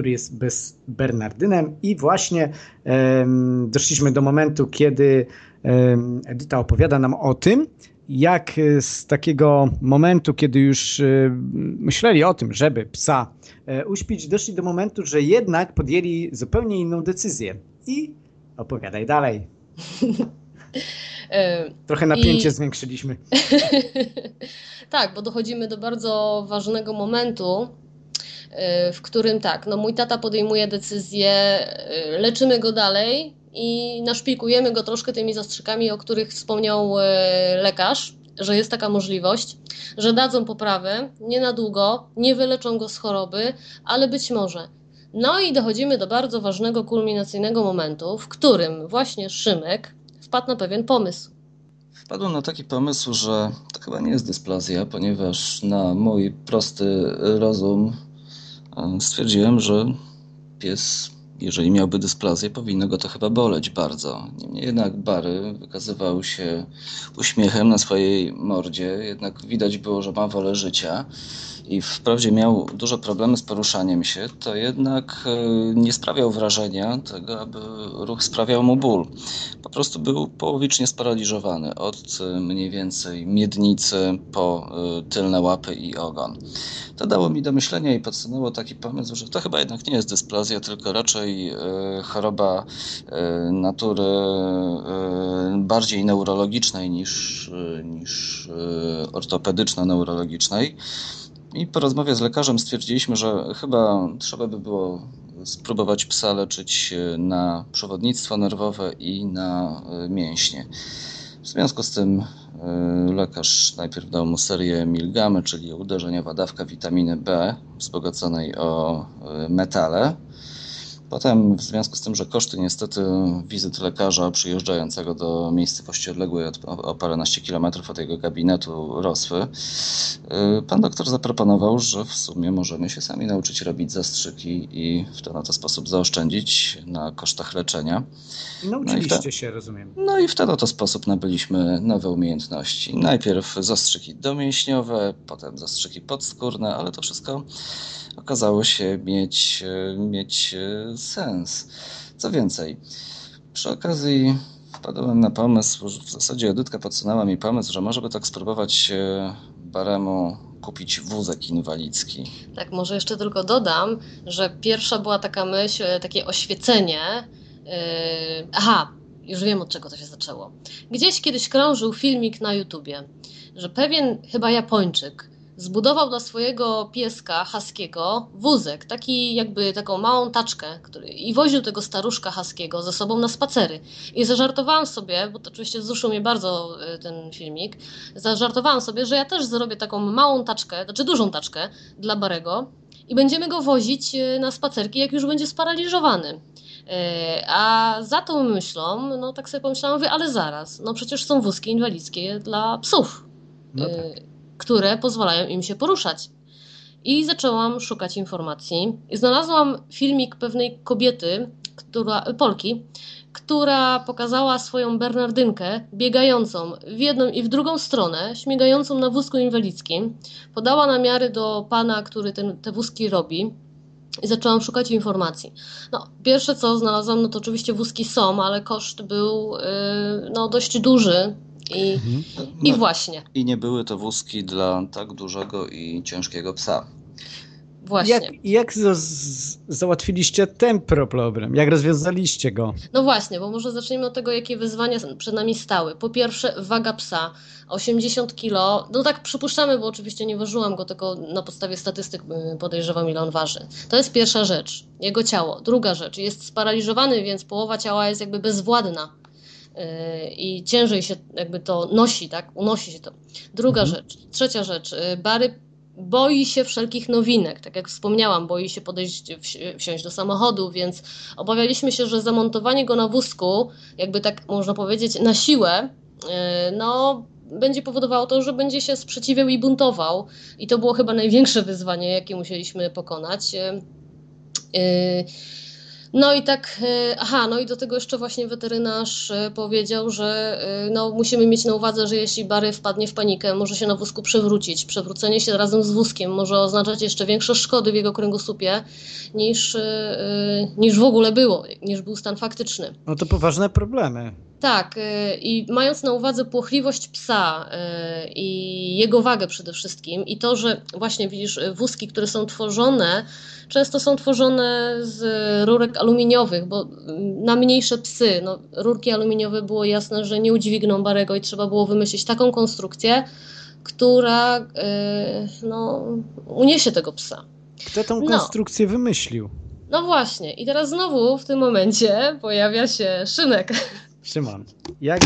Speaker 1: który jest bez Bernardynem i właśnie um, doszliśmy do momentu, kiedy um, Edyta opowiada nam o tym, jak z takiego momentu, kiedy już um, myśleli o tym, żeby psa um, uśpić, doszli do momentu, że jednak podjęli zupełnie inną decyzję. I opowiadaj dalej. Trochę napięcie I... zwiększyliśmy.
Speaker 2: tak, bo dochodzimy do bardzo ważnego momentu, w którym tak, no mój tata podejmuje decyzję, y, leczymy go dalej i naszpikujemy go troszkę tymi zastrzykami, o których wspomniał y, lekarz, że jest taka możliwość, że dadzą poprawę, nie na długo, nie wyleczą go z choroby, ale być może. No i dochodzimy do bardzo ważnego, kulminacyjnego momentu, w którym właśnie Szymek wpadł na pewien pomysł.
Speaker 3: Wpadłem na taki pomysł, że to chyba nie jest dysplazja, ponieważ na mój prosty rozum stwierdziłem, że pies, jeżeli miałby dysplazję, powinno go to chyba boleć bardzo. Niemniej jednak Bary wykazywał się uśmiechem na swojej mordzie, jednak widać było, że ma wolę życia i wprawdzie miał duże problemy z poruszaniem się, to jednak e, nie sprawiał wrażenia tego, aby ruch sprawiał mu ból. Po prostu był połowicznie sparaliżowany od e, mniej więcej miednicy po e, tylne łapy i ogon. To dało mi do myślenia i podsunęło taki pomysł, że to chyba jednak nie jest dysplazja, tylko raczej choroba natury bardziej neurologicznej niż, niż ortopedyczno-neurologicznej. I po rozmowie z lekarzem stwierdziliśmy, że chyba trzeba by było spróbować psa leczyć na przewodnictwo nerwowe i na e, mięśnie. W związku z tym e, lekarz najpierw dał mu serię milgamy, czyli uderzeniowa dawka witaminy B wzbogaconej o e, metale. Potem w związku z tym, że koszty niestety wizyt lekarza przyjeżdżającego do miejscowości odległej od, o paręnaście kilometrów od jego gabinetu rosły, y, pan doktor zaproponował, że w sumie możemy się sami nauczyć robić zastrzyki i w ten oto sposób zaoszczędzić na kosztach leczenia.
Speaker 1: Nauczyliście no się, rozumiem.
Speaker 3: No i w ten oto sposób nabyliśmy nowe umiejętności. Najpierw zastrzyki domięśniowe, potem zastrzyki podskórne, ale to wszystko okazało się mieć, e, mieć e, sens. Co więcej, przy okazji wpadłem na pomysł, w zasadzie Edytka podsunęła mi pomysł, że może by tak spróbować Baremu kupić wózek inwalidzki.
Speaker 2: Tak, może jeszcze tylko dodam, że pierwsza była taka myśl, takie oświecenie. Yy, aha, już wiem od czego to się zaczęło. Gdzieś kiedyś krążył filmik na YouTubie, że pewien chyba Japończyk zbudował dla swojego pieska haskiego wózek, taki jakby taką małą taczkę, który, i woził tego staruszka haskiego ze sobą na spacery. I zażartowałam sobie, bo to oczywiście wzruszył mnie bardzo y, ten filmik, zażartowałam sobie, że ja też zrobię taką małą taczkę, znaczy dużą taczkę dla Barego i będziemy go wozić y, na spacerki, jak już będzie sparaliżowany. Y, a za tą myślą, no tak sobie pomyślałam, ale zaraz, no przecież są wózki inwalidzkie dla psów. No tak które pozwalają im się poruszać. I zaczęłam szukać informacji. Znalazłam filmik pewnej kobiety, która, Polki, która pokazała swoją Bernardynkę biegającą w jedną i w drugą stronę, śmigającą na wózku inwalidzkim. Podała namiary do pana, który ten, te wózki robi. I zaczęłam szukać informacji. No, pierwsze co znalazłam, no to oczywiście wózki są, ale koszt był yy, no, dość duży i, mhm. i no, właśnie.
Speaker 3: I nie były to wózki dla tak dużego i ciężkiego psa.
Speaker 2: Właśnie.
Speaker 1: Jak, jak z, z, załatwiliście ten problem? Jak rozwiązaliście go?
Speaker 2: No właśnie, bo może zaczniemy od tego, jakie wyzwania przed nami stały. Po pierwsze, waga psa 80 kg. No tak przypuszczamy, bo oczywiście nie ważyłam go, tylko na podstawie statystyk podejrzewam, ile on waży. To jest pierwsza rzecz, jego ciało. Druga rzecz, jest sparaliżowany, więc połowa ciała jest jakby bezwładna i ciężej się jakby to nosi, tak? Unosi się to. Druga mhm. rzecz. Trzecia rzecz. Y, Bary boi się wszelkich nowinek. Tak jak wspomniałam, boi się podejść, wsiąść do samochodu, więc obawialiśmy się, że zamontowanie go na wózku, jakby tak można powiedzieć, na siłę, e, no będzie powodowało to, że będzie się sprzeciwiał i buntował. I to było chyba największe wyzwanie, jakie musieliśmy pokonać. No i tak, e, aha, no i do tego jeszcze właśnie weterynarz e, powiedział, że e, no, musimy mieć na uwadze, że jeśli Bary wpadnie w panikę, może się na wózku przewrócić. Przewrócenie się razem z wózkiem może oznaczać jeszcze większe szkody w jego kręgosłupie niż, niż w ogóle było, niż był stan faktyczny.
Speaker 1: No to poważne problemy.
Speaker 2: Tak, i mając na uwadze płochliwość psa i jego wagę przede wszystkim, i to, że właśnie widzisz, wózki, które są tworzone często są tworzone z rurek aluminiowych, bo na mniejsze psy, no, rurki aluminiowe było jasne, że nie udźwigną Barego i trzeba było wymyślić taką konstrukcję, która no, uniesie tego psa.
Speaker 1: Kto tą no. konstrukcję no. wymyślił?
Speaker 2: No właśnie, i teraz znowu w tym momencie pojawia się Szymek.
Speaker 1: Szymon, jak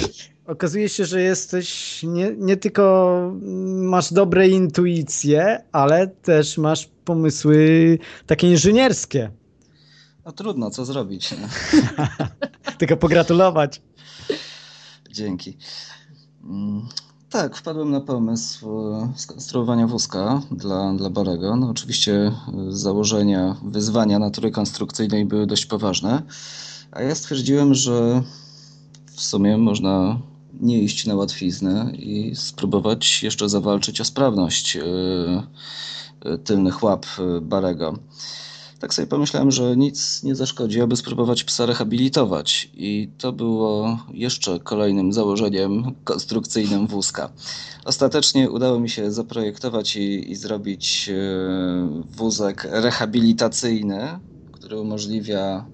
Speaker 1: okazuje się, że jesteś nie, nie tylko masz dobre intuicje, ale też masz pomysły takie inżynierskie.
Speaker 3: No trudno, co zrobić.
Speaker 1: tylko pogratulować.
Speaker 3: Dzięki. Mm, tak, wpadłem na pomysł skonstruowania wózka dla, dla Barego. No oczywiście założenia, wyzwania natury konstrukcyjnej były dość poważne, a ja stwierdziłem, że w sumie można nie iść na łatwiznę i spróbować jeszcze zawalczyć o sprawność e, e, tylnych łap e, Barego. Tak sobie pomyślałem, że nic nie zaszkodzi, aby spróbować psa rehabilitować. I to było jeszcze kolejnym założeniem konstrukcyjnym wózka. Ostatecznie udało mi się zaprojektować i, i zrobić wózek rehabilitacyjny, który umożliwia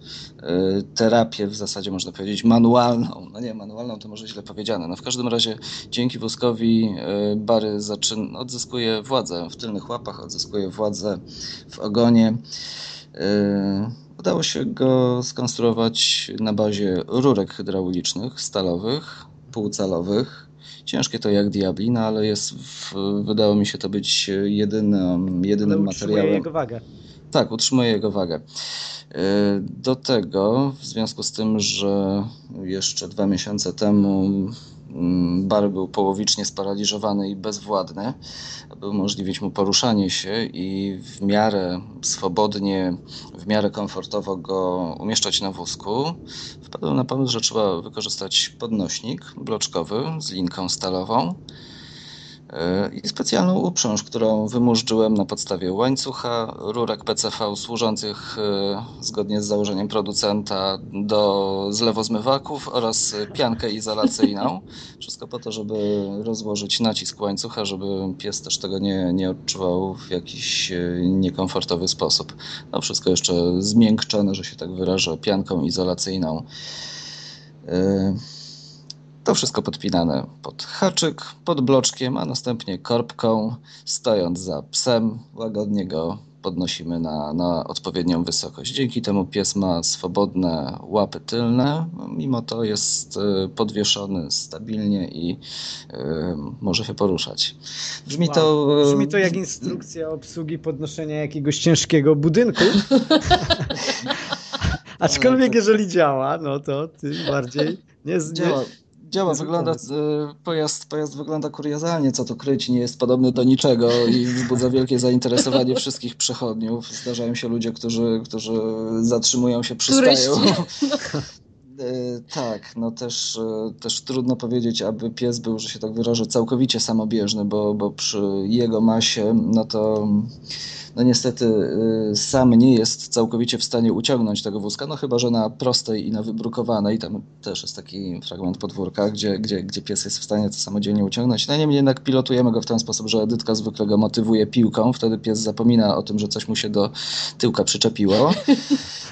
Speaker 3: y, terapię w zasadzie można powiedzieć manualną. No nie, manualną to może źle powiedziane. No w każdym razie dzięki wózkowi y, Bary zaczyn, odzyskuje władzę w tylnych łapach, odzyskuje władzę w ogonie. Y, udało się go skonstruować na bazie rurek hydraulicznych, stalowych, półcalowych. Ciężkie to jak diablina, ale jest w, wydało mi się to być jedynym, jedynym materiałem.
Speaker 1: jego wagę.
Speaker 3: Tak, utrzymuje jego wagę. E, do tego, w związku z tym, że jeszcze dwa miesiące temu mm, bar był połowicznie sparaliżowany i bezwładny, aby umożliwić mu poruszanie się i w miarę swobodnie, w miarę komfortowo go umieszczać na wózku, wpadłem na pomysł, że trzeba wykorzystać podnośnik bloczkowy z linką stalową i specjalną uprząż, którą wymurzyłem na podstawie łańcucha, rurek PCV służących e, zgodnie z założeniem producenta do zlewozmywaków oraz piankę izolacyjną. Wszystko po to, żeby rozłożyć nacisk łańcucha, żeby pies też tego nie, nie odczuwał w jakiś e, niekomfortowy sposób. No wszystko jeszcze zmiękczone, że się tak wyrażę, pianką izolacyjną. To wszystko podpinane pod haczyk, pod bloczkiem, a następnie korbką, stojąc za psem, łagodnie go podnosimy na, na odpowiednią wysokość. Dzięki temu pies ma swobodne łapy tylne, mimo to jest e, podwieszony stabilnie i y, może się poruszać.
Speaker 1: Brzmi wow. to... Brzmi to jak instrukcja obsługi podnoszenia jakiegoś ciężkiego budynku. Aczkolwiek jeżeli działa, no to tym bardziej nie,
Speaker 3: działa. Działa, wygląda, e, pojazd, pojazd wygląda kuriozalnie, co tu kryć, nie jest podobny do niczego i wzbudza wielkie zainteresowanie wszystkich przechodniów. Zdarzają się ludzie, którzy, którzy zatrzymują się, przystają. E, tak, no też, e, też trudno powiedzieć, aby pies był, że się tak wyrażę, całkowicie samobieżny, bo, bo przy jego masie, no to no niestety y, sam nie jest całkowicie w stanie uciągnąć tego wózka, no chyba, że na prostej i na wybrukowanej, tam też jest taki fragment podwórka, gdzie, gdzie, gdzie pies jest w stanie to samodzielnie uciągnąć. No niemniej jednak pilotujemy go w ten sposób, że Edytka zwykle go motywuje piłką, wtedy pies zapomina o tym, że coś mu się do tyłka przyczepiło.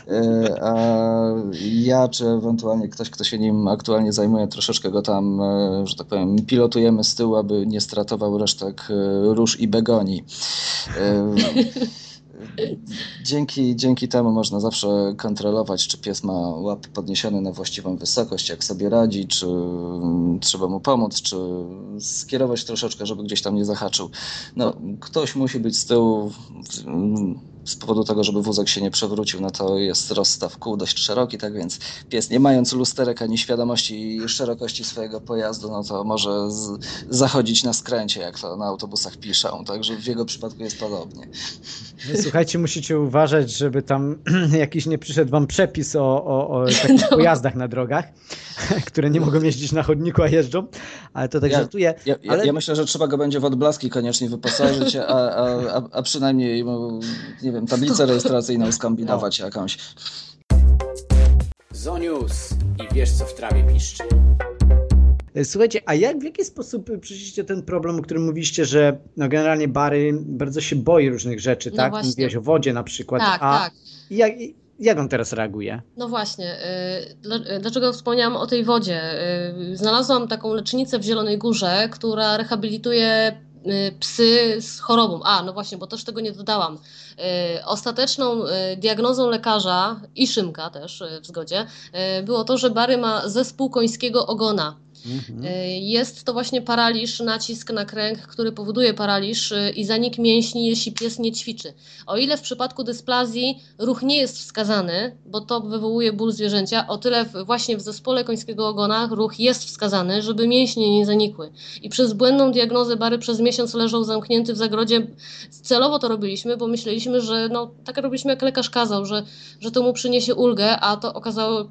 Speaker 3: Y, a ja, czy ewentualnie ktoś, kto się nim aktualnie zajmuje, troszeczkę go tam, y, że tak powiem, pilotujemy z tyłu, aby nie stratował resztek róż i begonii. Dzięki, dzięki temu można zawsze kontrolować, czy pies ma łapy podniesione na właściwą wysokość, jak sobie radzi, czy trzeba mu pomóc, czy skierować troszeczkę, żeby gdzieś tam nie zahaczył. No, ktoś musi być z tyłu z powodu tego, żeby wózek się nie przewrócił, no to jest rozstaw kół dość szeroki, tak więc pies nie mając lusterek ani świadomości szerokości swojego pojazdu, no to może z, zachodzić na skręcie, jak to na autobusach piszą, także w jego przypadku jest podobnie.
Speaker 1: Słuchajcie, musicie uważać, żeby tam jakiś nie przyszedł wam przepis o, o, o takich no. pojazdach na drogach, które nie mogą jeździć na chodniku, a jeżdżą, ale to tak ja, żartuję.
Speaker 3: Ja,
Speaker 1: ale...
Speaker 3: ja, myślę, że trzeba go będzie w odblaski koniecznie wyposażyć, a, a, a, a przynajmniej, nie wiem, wiem, tablicę rejestracyjną skombinować no. jakąś.
Speaker 4: Zonius i wiesz co w trawie piszczy.
Speaker 1: Słuchajcie, a jak, w jaki sposób przeszliście ten problem, o którym mówiliście, że no generalnie Bary bardzo się boi różnych rzeczy, no tak? Właśnie. Mówiłeś o wodzie na przykład.
Speaker 2: Tak,
Speaker 1: a
Speaker 2: tak.
Speaker 1: Jak, jak on teraz reaguje?
Speaker 2: No właśnie, y, dlaczego wspomniałam o tej wodzie? Y, znalazłam taką lecznicę w Zielonej Górze, która rehabilituje psy z chorobą. A, no właśnie, bo też tego nie dodałam. Y, ostateczną y, diagnozą lekarza i Szymka też w zgodzie było to, że Bary ma zespół końskiego ogona. Mhm. Jest to właśnie paraliż, nacisk na kręg, który powoduje paraliż i zanik mięśni, jeśli pies nie ćwiczy. O ile w przypadku dysplazji ruch nie jest wskazany, bo to wywołuje ból zwierzęcia, o tyle właśnie w zespole końskiego ogona ruch jest wskazany, żeby mięśnie nie zanikły. I przez błędną diagnozę Bary przez miesiąc leżał zamknięty w zagrodzie. Celowo to robiliśmy, bo myśleliśmy, że no, tak robiliśmy jak lekarz kazał, że, że to mu przyniesie ulgę, a to okazało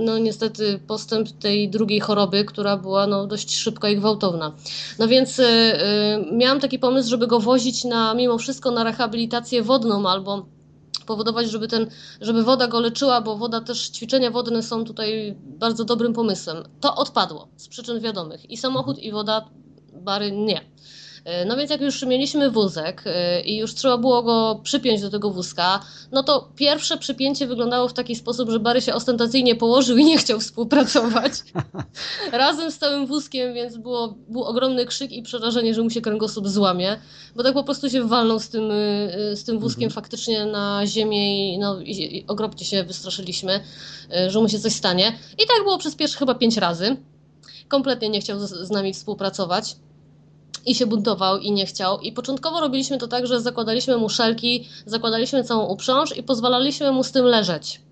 Speaker 2: no niestety postęp tej drugiej choroby, która była no, dość szybka i gwałtowna. No więc y, y, miałam taki pomysł, żeby go wozić na, mimo wszystko na rehabilitację wodną albo powodować, żeby, ten, żeby woda go leczyła, bo woda też, ćwiczenia wodne są tutaj bardzo dobrym pomysłem. To odpadło z przyczyn wiadomych. I samochód, i woda, bary nie. E, no więc jak już mieliśmy wózek e, i już trzeba było go przypiąć do tego wózka, no to pierwsze przypięcie wyglądało w taki sposób, że Bary się ostentacyjnie położył i nie chciał współpracować. Razem z całym wózkiem, więc było, był ogromny krzyk i przerażenie, że mu się kręgosłup złamie, bo tak po prostu się walnął z tym, e, z tym wózkiem mhm. faktycznie na ziemię i, no, i okropnie się wystraszyliśmy, że mu się coś stanie. I tak było przez pierwsze chyba pięć razy. Kompletnie nie chciał z nami współpracować i się buntował i nie chciał. I początkowo robiliśmy to tak, że zakładaliśmy mu szelki, zakładaliśmy całą uprząż i pozwalaliśmy mu z tym leżeć.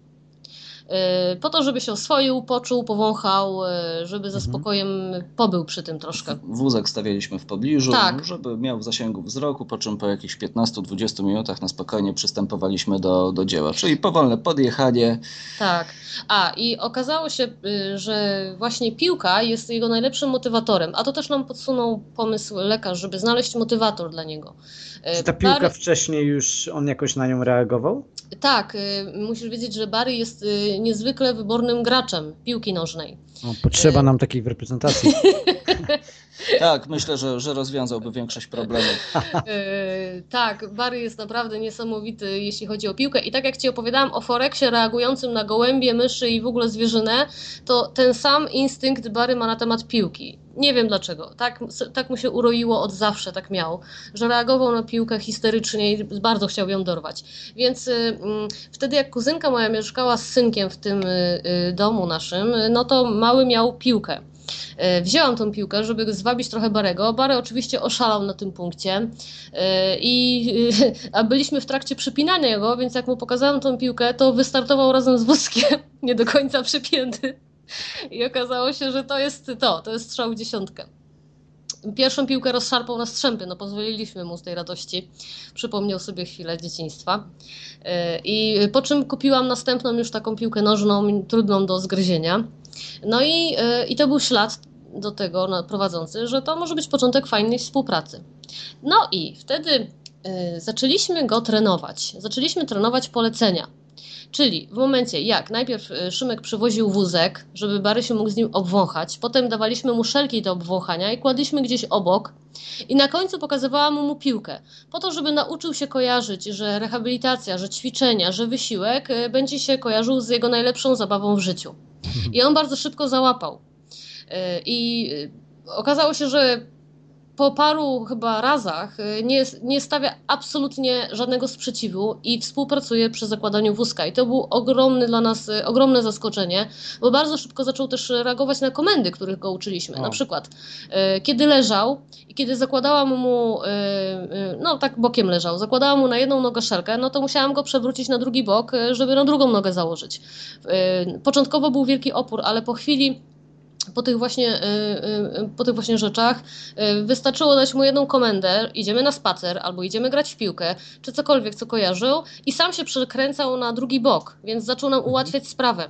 Speaker 2: Y, po to, żeby się oswoił, poczuł, powąchał, y, żeby ze mhm. spokojem pobył przy tym troszkę.
Speaker 3: Wózek stawialiśmy w pobliżu, tak. żeby miał w zasięgu wzroku, po czym po jakichś 15-20 minutach na spokojnie przystępowaliśmy do, do dzieła. Czyli powolne podjechanie.
Speaker 2: Tak. A i okazało się, y, że właśnie piłka jest jego najlepszym motywatorem, a to też nam podsunął pomysł lekarz, żeby znaleźć motywator dla niego.
Speaker 1: Czy ta piłka Bar... wcześniej już on jakoś na nią reagował?
Speaker 2: Tak, musisz wiedzieć, że Barry jest niezwykle wybornym graczem piłki nożnej.
Speaker 1: O, potrzeba e, nam takich w reprezentacji.
Speaker 3: tak, myślę, że, że rozwiązałby większość problemów.
Speaker 2: E, tak, Barry jest naprawdę niesamowity, jeśli chodzi o piłkę. I tak jak Ci opowiadałam o Forexie reagującym na gołębie, myszy i w ogóle zwierzynę, to ten sam instynkt Barry ma na temat piłki. Nie wiem dlaczego. Tak, tak mu się uroiło od zawsze, tak miał, że reagował na piłkę histerycznie i bardzo chciał ją dorwać. Więc y, y, wtedy, jak kuzynka moja mieszkała z synkiem w tym y, y domu naszym, no to mały miał piłkę. Y, wzięłam tą piłkę, żeby zwabić trochę Barego. Bary oczywiście oszalał na tym punkcie y, i a byliśmy w trakcie przypinania go, więc jak mu pokazałam tą piłkę, to wystartował razem z wózkiem, nie do końca przypięty. I okazało się, że to jest to, to jest strzał dziesiątkę. Pierwszą piłkę rozszarpał na strzępy, no pozwoliliśmy mu z tej radości. Przypomniał sobie chwilę dzieciństwa. E, I po czym kupiłam następną już taką piłkę nożną, trudną do zgryzienia. No i, e, i to był ślad do tego prowadzący, że to może być początek fajnej współpracy. No i wtedy zaczęliśmy go trenować. Zaczęliśmy trenować polecenia. Czyli w momencie, jak najpierw y, Szymek przywoził wózek, żeby Bary się mógł z nim obwąchać, potem dawaliśmy mu szelki do obwąchania i kładliśmy gdzieś obok i na końcu pokazywałam mu piłkę, po to, żeby nauczył się kojarzyć, że rehabilitacja, że ćwiczenia, że wysiłek y, będzie się kojarzył z jego najlepszą zabawą w życiu. I on bardzo szybko załapał. Y, I okazało się, że po paru chyba razach y, nie, nie stawia absolutnie żadnego sprzeciwu i współpracuje przy zakładaniu wózka. I to był ogromny dla nas, y, ogromne zaskoczenie, bo bardzo szybko zaczął też reagować na komendy, których go uczyliśmy. O. Na przykład, y, kiedy leżał i kiedy zakładałam mu, no tak bokiem leżał, zakładałam mu na jedną nogę szelkę, no to musiałam go przewrócić na drugi bok, żeby na drugą nogę założyć. Początkowo był wielki opór, ale po chwili po tych właśnie, y, y, po tych właśnie rzeczach y, wystarczyło dać mu jedną komendę, idziemy na spacer albo idziemy grać w piłkę, czy cokolwiek, co kojarzył i sam się przekręcał na drugi bok, więc zaczął nam mhm. ułatwiać sprawę.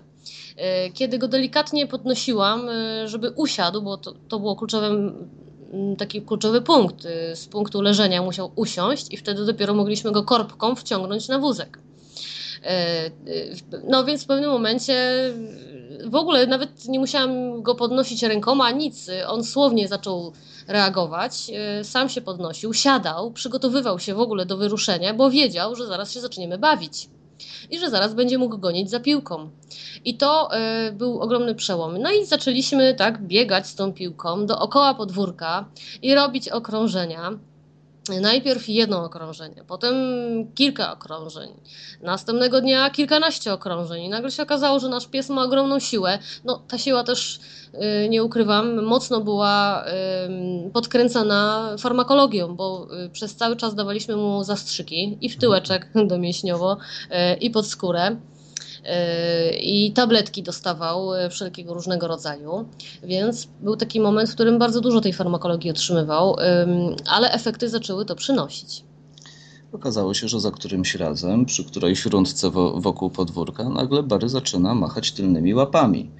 Speaker 2: Kiedy go delikatnie podnosiłam, żeby usiadł, bo to, to było kluczowe taki kluczowy punkt. Z punktu leżenia musiał usiąść i wtedy dopiero mogliśmy go korbką wciągnąć na wózek. No więc w pewnym momencie w ogóle nawet nie musiałam go podnosić rękoma, nic. On słownie zaczął reagować, e, sam się podnosił, siadał, przygotowywał się w ogóle do wyruszenia, bo wiedział, że zaraz się zaczniemy bawić i że zaraz będzie mógł gonić za piłką. I to y, był ogromny przełom. No i zaczęliśmy tak biegać z tą piłką dookoła podwórka i robić okrążenia najpierw jedno okrążenie, potem kilka okrążeń, następnego dnia kilkanaście okrążeń. I nagle się okazało, że nasz pies ma ogromną siłę. No, ta siła też, y, nie ukrywam, mocno była podkręcana farmakologią, bo y, przez cały czas dawaliśmy mu zastrzyki i w tyłeczek domięśniowo, y, i pod skórę. Yy, i tabletki dostawał yy, wszelkiego różnego rodzaju, więc był taki moment, w którym bardzo dużo tej farmakologii otrzymywał, ale efekty zaczęły to przynosić.
Speaker 3: Okazało się, że za którymś razem, przy którejś rundce wokół podwórka, nagle Bary zaczyna machać tylnymi łapami.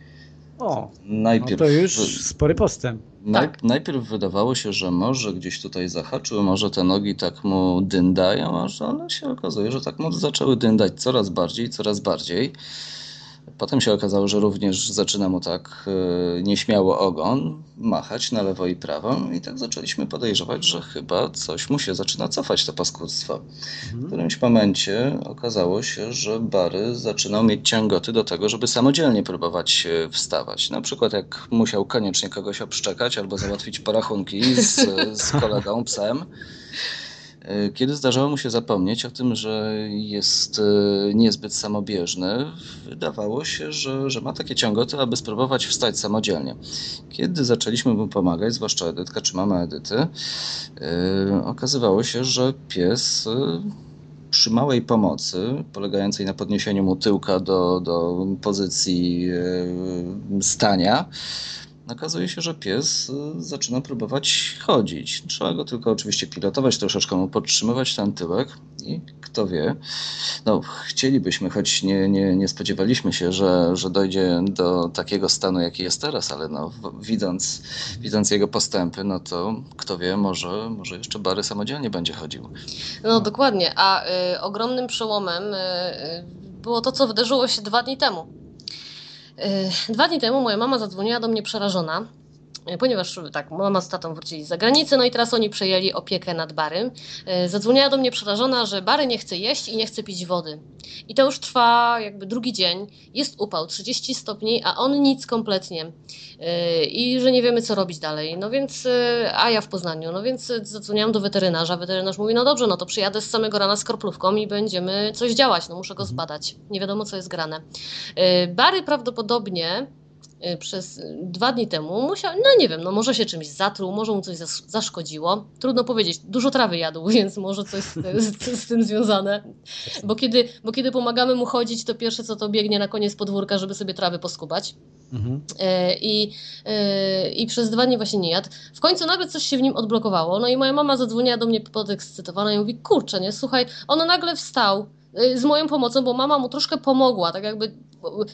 Speaker 1: O, najpierw, no to już spory postęp.
Speaker 3: Naj, tak. Najpierw wydawało się, że może gdzieś tutaj zahaczyły, może te nogi tak mu dyndają, ale się okazuje, że tak mu zaczęły dyndać coraz bardziej, coraz bardziej. Potem się okazało, że również zaczyna mu tak e, nieśmiało ogon machać na lewo i prawo i tak zaczęliśmy podejrzewać, że chyba coś mu się zaczyna cofać, to paskudztwo. Mhm. W którymś momencie okazało się, że Bary zaczynał mieć ciągoty do tego, żeby samodzielnie próbować wstawać. Na przykład jak musiał koniecznie kogoś obszczekać albo załatwić porachunki z, z kolegą, psem, kiedy zdarzało mu się zapomnieć o tym, że jest e, niezbyt samobieżny, wydawało się, że, że ma takie ciągoty, aby spróbować wstać samodzielnie. Kiedy zaczęliśmy mu pomagać, zwłaszcza Edytka czy mama Edyty, e, okazywało się, że pies przy małej pomocy, polegającej na podniesieniu mu tyłka do, do pozycji stania, okazuje się, że pies y, zaczyna próbować chodzić. Trzeba go tylko oczywiście pilotować, troszeczkę mu podtrzymywać ten tyłek i kto wie, no chcielibyśmy, choć nie, nie, nie spodziewaliśmy się, że, że dojdzie do takiego stanu, jaki jest teraz, ale no, widząc, widząc jego postępy, no to kto wie, może, może jeszcze Bary samodzielnie będzie chodził.
Speaker 2: No dokładnie, a y, ogromnym przełomem y, y było to, co wydarzyło się dwa dni temu. Dwa dni temu moja mama zadzwoniła do mnie przerażona, ponieważ tak, mama z tatą wrócili z zagranicy, no i teraz oni przejęli opiekę nad Barym. E, zadzwoniła do mnie przerażona, że Bary nie chce jeść i nie chce pić wody. I to już trwa jakby drugi dzień, jest upał, 30 stopni, a on nic kompletnie. I że nie wiemy, co robić dalej. No więc, a ja w Poznaniu, no więc zadzwoniłam do weterynarza. Weterynarz mówi, no dobrze, no to przyjadę z samego rana z kroplówką i będziemy coś działać, no muszę go mhm. zbadać. Nie wiadomo, co jest grane. Bary prawdopodobnie Y, przez dwa dni temu musiał, no nie wiem, no może się czymś zatruł, może mu coś zaszkodziło. Trudno powiedzieć, dużo trawy jadł, więc może coś z, z, z, tym związane. Bo kiedy, bo kiedy pomagamy mu chodzić, to pierwsze co to biegnie na koniec podwórka, żeby sobie trawy poskubać. Mhm. Y, I, y, I przez dwa dni właśnie nie jadł. W końcu nagle coś się w nim odblokowało. No i moja mama zadzwoniła do mnie podekscytowana i mówi, kurczę, nie, słuchaj, on nagle wstał z moją pomocą, bo mama mu troszkę pomogła, tak jakby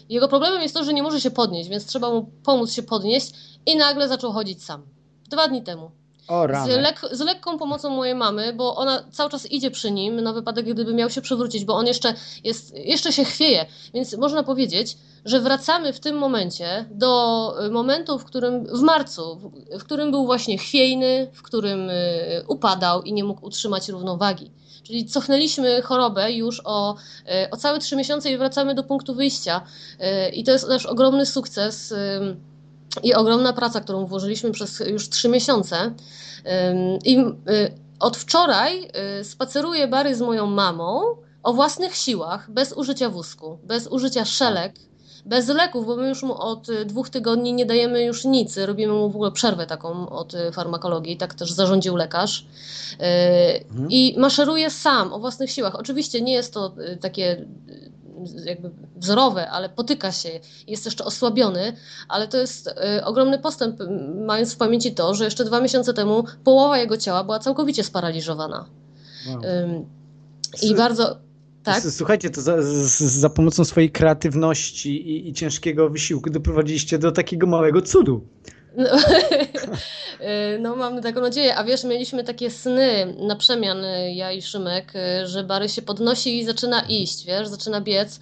Speaker 2: jego problemem jest to, że nie może się podnieść, więc trzeba mu pomóc się podnieść i nagle zaczął chodzić sam. Dwa dni temu.
Speaker 1: O,
Speaker 2: z, lek z lekką pomocą mojej mamy, bo ona cały czas idzie przy nim na wypadek, gdyby miał się przewrócić, bo on jeszcze, jest, jeszcze się chwieje. Więc można powiedzieć, że wracamy w tym momencie do y, momentu, w którym w marcu, w, w którym był właśnie chwiejny, w którym y, upadał i nie mógł utrzymać równowagi. Czyli cofnęliśmy chorobę już o, y, o całe trzy miesiące i wracamy do punktu wyjścia. Y, I to jest też ogromny sukces. y, i ogromna praca, którą włożyliśmy przez już trzy miesiące. I od wczoraj spaceruję Bary z moją mamą o własnych siłach, bez użycia wózku, bez użycia szelek, bez leków, bo my już mu od y, dwóch tygodni nie dajemy już nic. Robimy mu w ogóle przerwę taką od y, farmakologii, tak też zarządził lekarz. Y,
Speaker 1: Mhm.
Speaker 2: I maszeruje sam o własnych siłach. Oczywiście nie jest to takie jakby wzorowe, ale potyka się, jest jeszcze osłabiony, ale to jest y, ogromny postęp, mając w pamięci to, że jeszcze dwa miesiące temu połowa jego ciała była całkowicie sparaliżowana.
Speaker 1: Wow.
Speaker 2: Ym, I bardzo. Tak?
Speaker 1: Słuchajcie, to za, za pomocą swojej kreatywności i, i ciężkiego wysiłku doprowadziliście do takiego małego cudu.
Speaker 2: No, Y, no mamy taką nadzieję, a wiesz, mieliśmy takie sny na przemian, y, ja i Szymek, y, że Bary się podnosi i zaczyna iść, wiesz, zaczyna biec.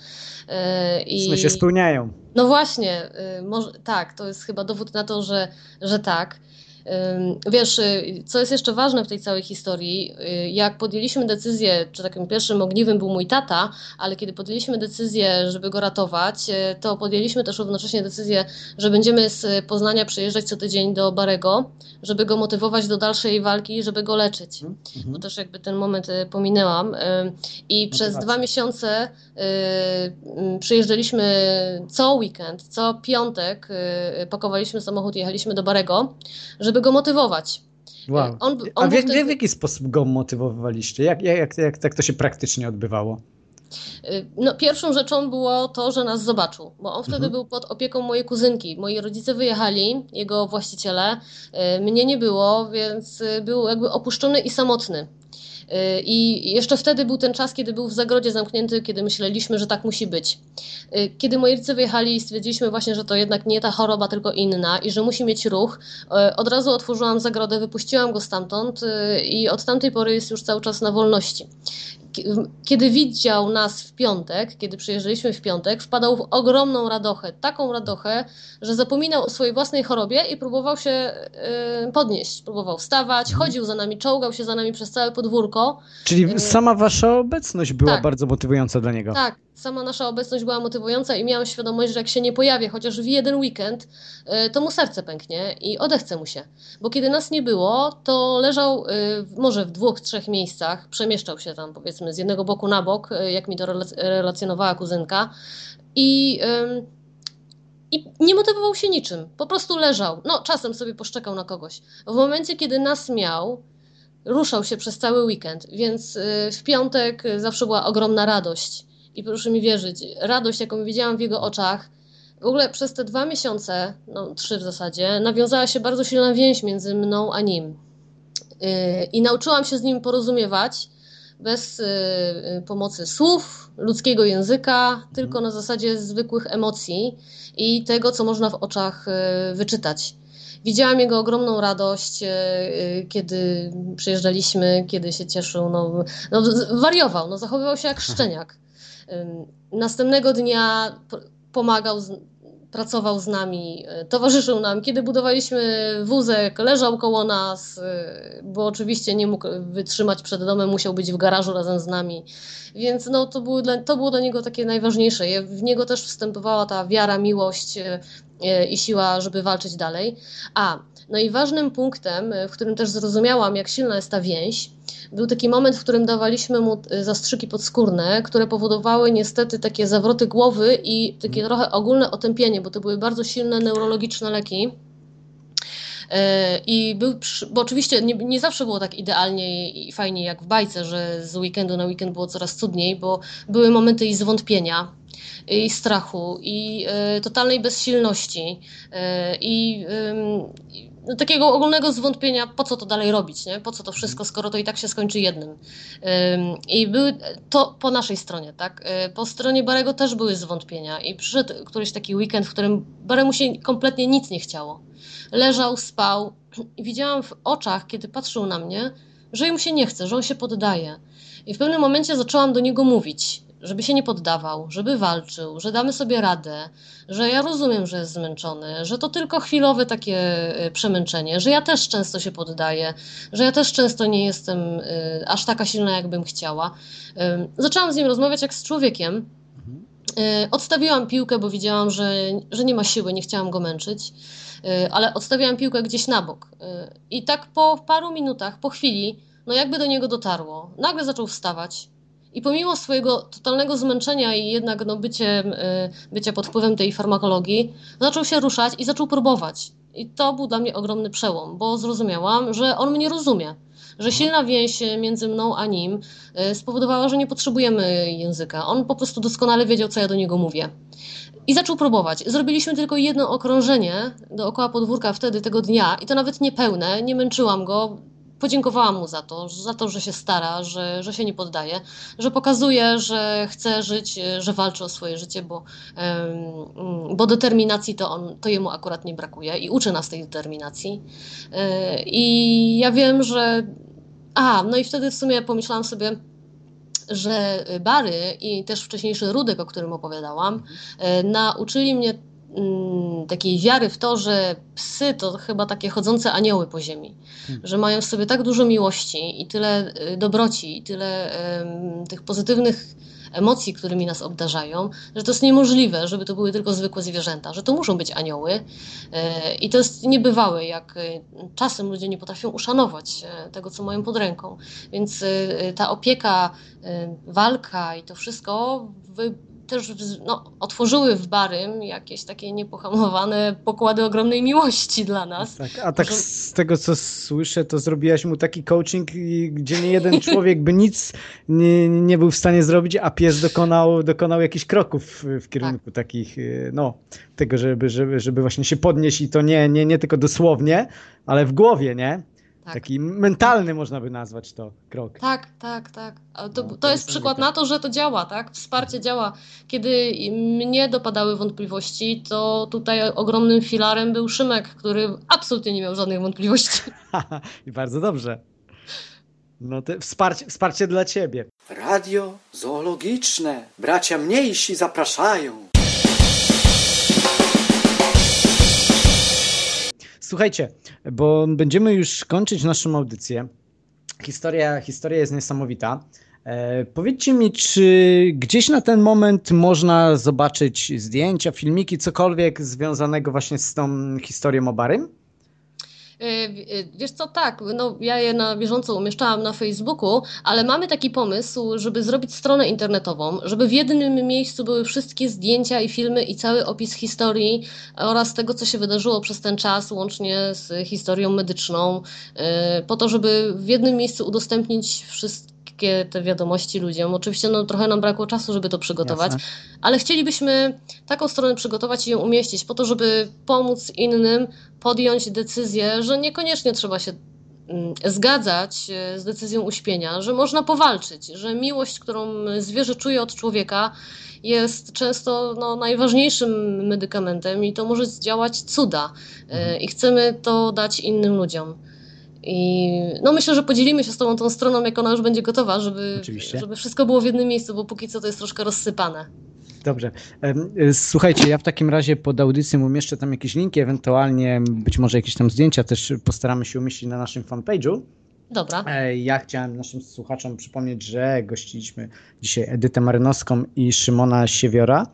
Speaker 2: I...
Speaker 1: Sny się spełniają.
Speaker 2: No właśnie, może, tak, to jest chyba dowód na to, że, że tak. Wiesz, y, co jest jeszcze ważne w tej całej historii, y, jak podjęliśmy decyzję, czy takim pierwszym ogniwem był mój tata, ale kiedy podjęliśmy decyzję, żeby go ratować, y, to podjęliśmy też równocześnie decyzję, że będziemy z Poznania przyjeżdżać co tydzień do Barego, żeby go motywować do dalszej walki, żeby go leczyć bo
Speaker 1: Mhm.
Speaker 2: też jakby ten moment pominęłam. I przez
Speaker 1: Motywacja.
Speaker 2: dwa miesiące y, przyjeżdżaliśmy co weekend, co piątek, pakowaliśmy samochód i jechaliśmy do Barego, żeby go motywować.
Speaker 1: Wow.
Speaker 2: On, on
Speaker 1: A w,
Speaker 2: wtedy-
Speaker 1: w jaki sposób go motywowaliście? Jak, jak, jak, jak tak to się praktycznie odbywało?
Speaker 2: Y, No, pierwszą rzeczą było to, że nas zobaczył, bo on wtedy
Speaker 1: Mhm.
Speaker 2: był pod opieką mojej kuzynki. Moi rodzice wyjechali, jego właściciele, y, mnie nie było, więc y, był jakby opuszczony i samotny. I jeszcze wtedy był ten czas, kiedy był w zagrodzie zamknięty, kiedy myśleliśmy, że tak musi być. Y, Kiedy moi rodzice wyjechali i stwierdziliśmy właśnie, że to jednak nie ta choroba, tylko inna i że musi mieć ruch, y, od razu otworzyłam zagrodę, wypuściłam go stamtąd y, i od tamtej pory jest już cały czas na wolności. Ki- Kiedy widział nas w piątek, kiedy przyjeżdżaliśmy w piątek, wpadał w ogromną radochę, taką radochę, że zapominał o swojej własnej chorobie i próbował się y, podnieść. Próbował wstawać,
Speaker 1: Mhm.
Speaker 2: chodził za nami, czołgał się za nami przez całe podwórko.
Speaker 1: Czyli
Speaker 2: Y,
Speaker 1: sama wasza obecność była
Speaker 2: tak.
Speaker 1: bardzo motywująca dla niego.
Speaker 2: Tak, sama nasza obecność była motywująca i miałam świadomość, że jak się nie pojawię chociaż w jeden weekend, y, to mu serce pęknie i odechce mu się. Bo kiedy nas nie było, to leżał w- może w dwóch, trzech miejscach, przemieszczał się tam powiedzmy z jednego boku na bok, y, jak mi to relac- relacjonowała kuzynka i... i nie motywował się niczym, po prostu leżał. No, czasem sobie poszczekał na kogoś. W momencie, kiedy nas miał, ruszał się przez cały weekend, więc w piątek zawsze była ogromna radość. I proszę mi wierzyć, radość, jaką widziałam w jego oczach, w ogóle przez te dwa miesiące, no trzy w zasadzie, nawiązała się bardzo silna więź między mną a nim. Y, I nauczyłam się z nim porozumiewać bez y, y, pomocy słów, ludzkiego języka, tylko na zasadzie zwykłych emocji i tego, co można w oczach wyczytać. Widziałam jego ogromną radość, kiedy przyjeżdżaliśmy, kiedy się cieszył. No, no, wariował, no, zachowywał się jak szczeniak. Następnego dnia pomagał, pracował z nami, y, towarzyszył nam. Kiedy budowaliśmy wózek, leżał koło nas, y, bo oczywiście nie mógł wytrzymać przed domem, musiał być w garażu razem z nami. Więc no, to, było dla, to było dla niego takie najważniejsze. W niego też wstępowała ta wiara, miłość y, i siła, żeby walczyć dalej. A, no i ważnym punktem, y, w którym też zrozumiałam, jak silna jest ta więź, był taki moment, w którym dawaliśmy mu y, zastrzyki podskórne, które powodowały niestety takie zawroty głowy i takie trochę ogólne otępienie, bo to były bardzo silne neurologiczne leki. E, I był, bo oczywiście nie, nie zawsze było tak idealnie i fajnie jak w bajce, że z weekendu na weekend było coraz cudniej, bo były momenty i zwątpienia, i strachu, i e, totalnej bezsilności. I, ym, i no, takiego ogólnego zwątpienia, po co to dalej robić, nie? po co to wszystko, skoro to i tak się skończy jednym. I były to po naszej stronie, tak? Y, po stronie Barego też były zwątpienia i przyszedł któryś taki weekend, w którym Baremu się kompletnie nic nie chciało. Leżał, spał i widziałam w oczach, kiedy patrzył na mnie, że mu się nie chce, że on się poddaje. I w pewnym momencie zaczęłam do niego mówić żeby się nie poddawał, żeby walczył, że damy sobie radę, że ja rozumiem, że jest zmęczony, że to tylko chwilowe takie e, przemęczenie, że ja też często się poddaję, że ja też często nie jestem e, aż taka silna, jakbym chciała. Zaczęłam z nim rozmawiać jak z człowiekiem. Odstawiłam piłkę, bo widziałam, że, że nie ma siły, nie chciałam go męczyć, ale odstawiałam piłkę gdzieś na bok. I tak po paru minutach, po chwili, no jakby do niego dotarło. Nagle zaczął wstawać, i pomimo swojego totalnego zmęczenia i jednak no, bycie, y, bycia pod wpływem tej farmakologii, zaczął się ruszać i zaczął próbować. I to był dla mnie ogromny przełom, bo zrozumiałam, że on mnie rozumie. Że silna więź między mną a nim y, spowodowała, że nie potrzebujemy języka. On po prostu doskonale wiedział, co ja do niego mówię. I zaczął próbować. Zrobiliśmy tylko jedno okrążenie dookoła podwórka wtedy tego dnia i to nawet niepełne. Nie męczyłam go podziękowałam mu za to, za to, że się stara, że, że się nie poddaje, że pokazuje, że chce żyć, że walczy o swoje życie, bo, bo determinacji to, on, to jemu akurat nie brakuje i uczy nas tej determinacji. E, I ja wiem, że. A, no i wtedy w sumie pomyślałam sobie, że Bary i też wcześniejszy Rudek, o którym opowiadałam, e, nauczyli mnie takiej wiary w to, że psy to chyba takie chodzące anioły po ziemi, hmm. że mają w sobie tak dużo miłości i tyle y, dobroci i tyle um, tych pozytywnych emocji, którymi nas obdarzają, że to jest niemożliwe, żeby to były tylko zwykłe zwierzęta, że to muszą być anioły. E, I to jest niebywałe, jak y, czasem ludzie nie potrafią uszanować e, tego, co mają pod ręką. Więc y, ta opieka, walka i to wszystko też no, otworzyły w Barym jakieś takie niepohamowane pokłady ogromnej miłości dla nas.
Speaker 1: Tak, a tak z tego, co słyszę, to zrobiłaś mu taki coaching, gdzie nie jeden człowiek by nic nie, nie był w stanie zrobić, a pies dokonał, dokonał jakichś kroków w kierunku tak. takich, y, no, tego, żeby, żeby, żeby właśnie się podnieść i to nie, nie, nie tylko dosłownie, ale w głowie, nie? Tak. Taki mentalny można by nazwać to krok.
Speaker 2: Tak, tak, tak. To, no, to, to jest przykład na to, że to działa, tak? Wsparcie działa. Kiedy mnie dopadały wątpliwości, to tutaj ogromnym filarem był Szymek, który absolutnie nie miał żadnych wątpliwości.
Speaker 1: I bardzo dobrze. No to wsparcie, wsparcie dla ciebie.
Speaker 5: Radio zoologiczne. Bracia mniejsi zapraszają.
Speaker 1: Słuchajcie, bo będziemy już kończyć naszą audycję. Historia, historia jest niesamowita. E, powiedzcie mi, czy gdzieś na ten moment można zobaczyć zdjęcia, filmiki, cokolwiek związanego właśnie z tą historią o Barym?
Speaker 2: E, e, wiesz co, tak, no ja je na bieżąco umieszczałam na Facebooku, ale mamy taki pomysł, żeby zrobić stronę internetową, żeby w jednym miejscu były wszystkie zdjęcia i filmy i cały opis historii oraz tego, co się wydarzyło przez ten czas, łącznie z historią medyczną, e, po to, żeby w jednym miejscu udostępnić wszystkie te wiadomości ludziom. Oczywiście no, trochę nam brakło czasu, żeby to przygotować, Jasne. ale chcielibyśmy taką stronę przygotować i ją umieścić po to, żeby pomóc innym podjąć decyzję, że niekoniecznie trzeba się mm, zgadzać e, z decyzją uśpienia, że można powalczyć, że miłość, którą zwierzę czuje od człowieka, jest często no, najważniejszym medykamentem i to może zdziałać cuda. E, mhm. I chcemy to dać innym ludziom. I no myślę, że podzielimy się z Tobą tą stroną, jak ona już będzie gotowa, żeby, żeby wszystko było w jednym miejscu, bo póki co to jest troszkę rozsypane.
Speaker 1: Dobrze. Y, słuchajcie, ja w takim razie pod audycją umieszczę tam jakieś linki, ewentualnie być może jakieś tam zdjęcia też postaramy się umieścić na naszym fanpage'u.
Speaker 2: Dobra.
Speaker 1: E, ja chciałem naszym słuchaczom przypomnieć, że gościliśmy dzisiaj Edytę Marynowską i Szymona Siewiora.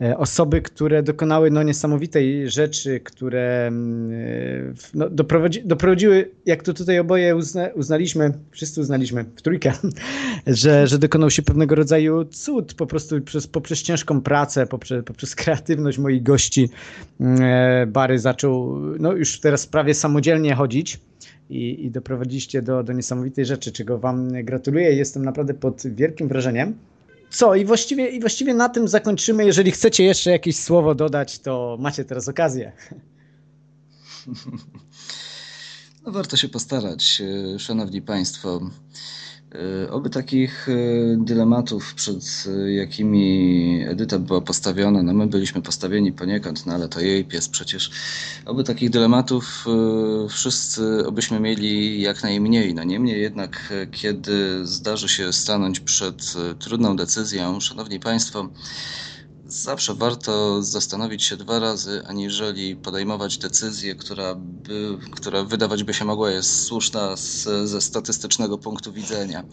Speaker 1: E, osoby, które dokonały no, niesamowitej rzeczy, które mm, e, no, doprowadzi, doprowadziły, jak to tutaj oboje uzna, uznaliśmy, wszyscy uznaliśmy w trójkę, że, że dokonał się pewnego rodzaju cud po prostu przez, poprzez ciężką pracę, poprzez, poprzez kreatywność moich gości. Mm, Bary zaczął no, już teraz prawie samodzielnie chodzić i, i doprowadziliście do, do niesamowitej rzeczy, czego Wam gratuluję. Jestem naprawdę pod wielkim wrażeniem. Co, i właściwie, i właściwie na tym zakończymy. Jeżeli chcecie jeszcze jakieś słowo dodać, to macie teraz okazję.
Speaker 3: No, warto się postarać, e, szanowni państwo. E, Oby takich e, dylematów, przed e, jakimi Edyta była postawiona, no my byliśmy postawieni poniekąd, no ale to jej pies przecież. Oby takich dylematów wszyscy obyśmy mieli jak najmniej. No niemniej jednak, kiedy zdarzy się stanąć przed trudną decyzją, szanowni państwo, Zawsze warto zastanowić się dwa razy, aniżeli podejmować decyzję, która, by, która wydawać by się mogła jest słuszna z, ze statystycznego punktu widzenia.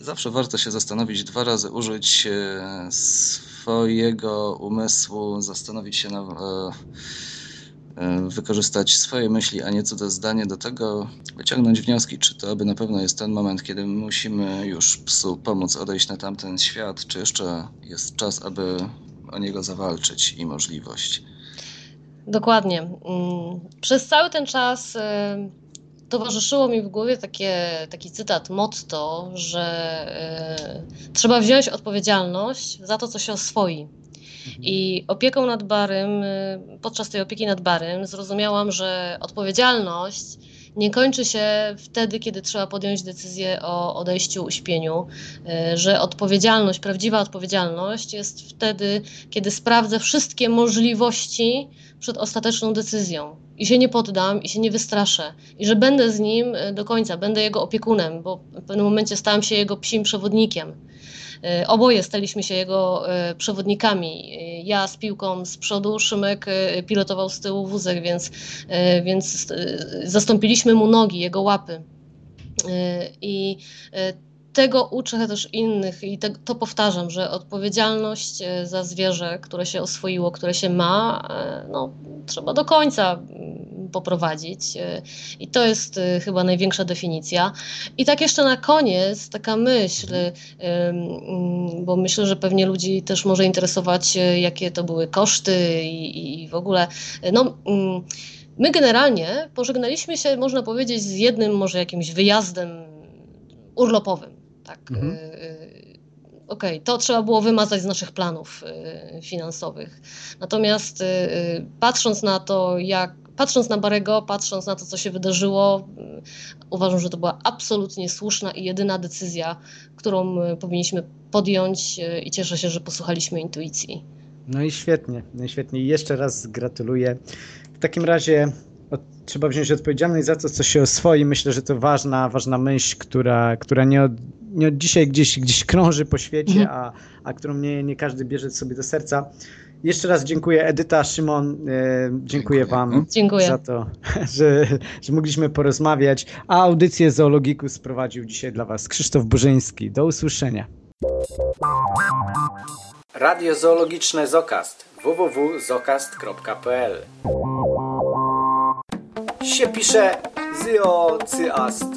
Speaker 3: Zawsze warto się zastanowić dwa razy, użyć e, swojego umysłu, zastanowić się na. E, e, wykorzystać swoje myśli, a nie cudze zdanie do tego, wyciągnąć wnioski, czy to aby na pewno jest ten moment, kiedy musimy już psu pomóc odejść na tamten świat, czy jeszcze jest czas, aby o niego zawalczyć i możliwość.
Speaker 2: Dokładnie. Mm, Przez cały ten czas y, towarzyszyło mi w głowie takie, taki cytat, motto, że y, trzeba wziąć odpowiedzialność za to, co się oswoi. I opieką nad Barym, y, podczas tej opieki nad Barym zrozumiałam, że odpowiedzialność nie kończy się wtedy, kiedy trzeba podjąć decyzję o odejściu, uśpieniu, y, że odpowiedzialność, prawdziwa odpowiedzialność jest wtedy, kiedy sprawdzę wszystkie możliwości przed ostateczną decyzją i się nie poddam i się nie wystraszę i że będę z nim y, do końca, będę jego opiekunem, bo w pewnym momencie stałam się jego psim przewodnikiem. Y, Oboje staliśmy się jego y, przewodnikami. Y, Ja z piłką z przodu, Szymek pilotował z tyłu wózek, więc, więc zastąpiliśmy mu nogi, jego łapy. I tego uczę też innych i te, to powtarzam, że odpowiedzialność za zwierzę, które się oswoiło, które się ma, no, trzeba do końca poprowadzić. y, I to jest y, chyba największa definicja. I tak jeszcze na koniec taka myśl, ym, mm, bo myślę, że pewnie ludzi też może interesować, y, jakie to były koszty i, i w ogóle. No, mm, my generalnie pożegnaliśmy się, można powiedzieć, z jednym może jakimś wyjazdem urlopowym. Tak.
Speaker 1: Mhm.
Speaker 2: Okej, to trzeba było wymazać z naszych planów finansowych. Natomiast patrząc na to, jak patrząc na Barego, patrząc na to, co się wydarzyło, y, uważam, że to była absolutnie słuszna i jedyna decyzja, którą y, powinniśmy podjąć y, i cieszę się, że posłuchaliśmy intuicji.
Speaker 1: No i świetnie, no i świetnie. I jeszcze raz gratuluję. W takim razie od, trzeba wziąć odpowiedzialność za to, co się oswoi. Myślę, że to ważna, ważna myśl, która, która nie, od, nie od dzisiaj gdzieś, gdzieś krąży po świecie,
Speaker 2: Mhm.
Speaker 1: a, a którą nie, nie każdy bierze sobie do serca. Jeszcze raz dziękuję Edyta, Szymon, e, dziękuję
Speaker 3: Dziękujemy.
Speaker 1: Wam
Speaker 2: Dziękuję.
Speaker 1: za to, że, że mogliśmy porozmawiać, a audycję Zoologiku sprowadził dzisiaj dla Was Krzysztof Burzyński. Do usłyszenia.
Speaker 5: Radio Zoologiczne Zokast www.zokast.pl się pisze zyocyast.pl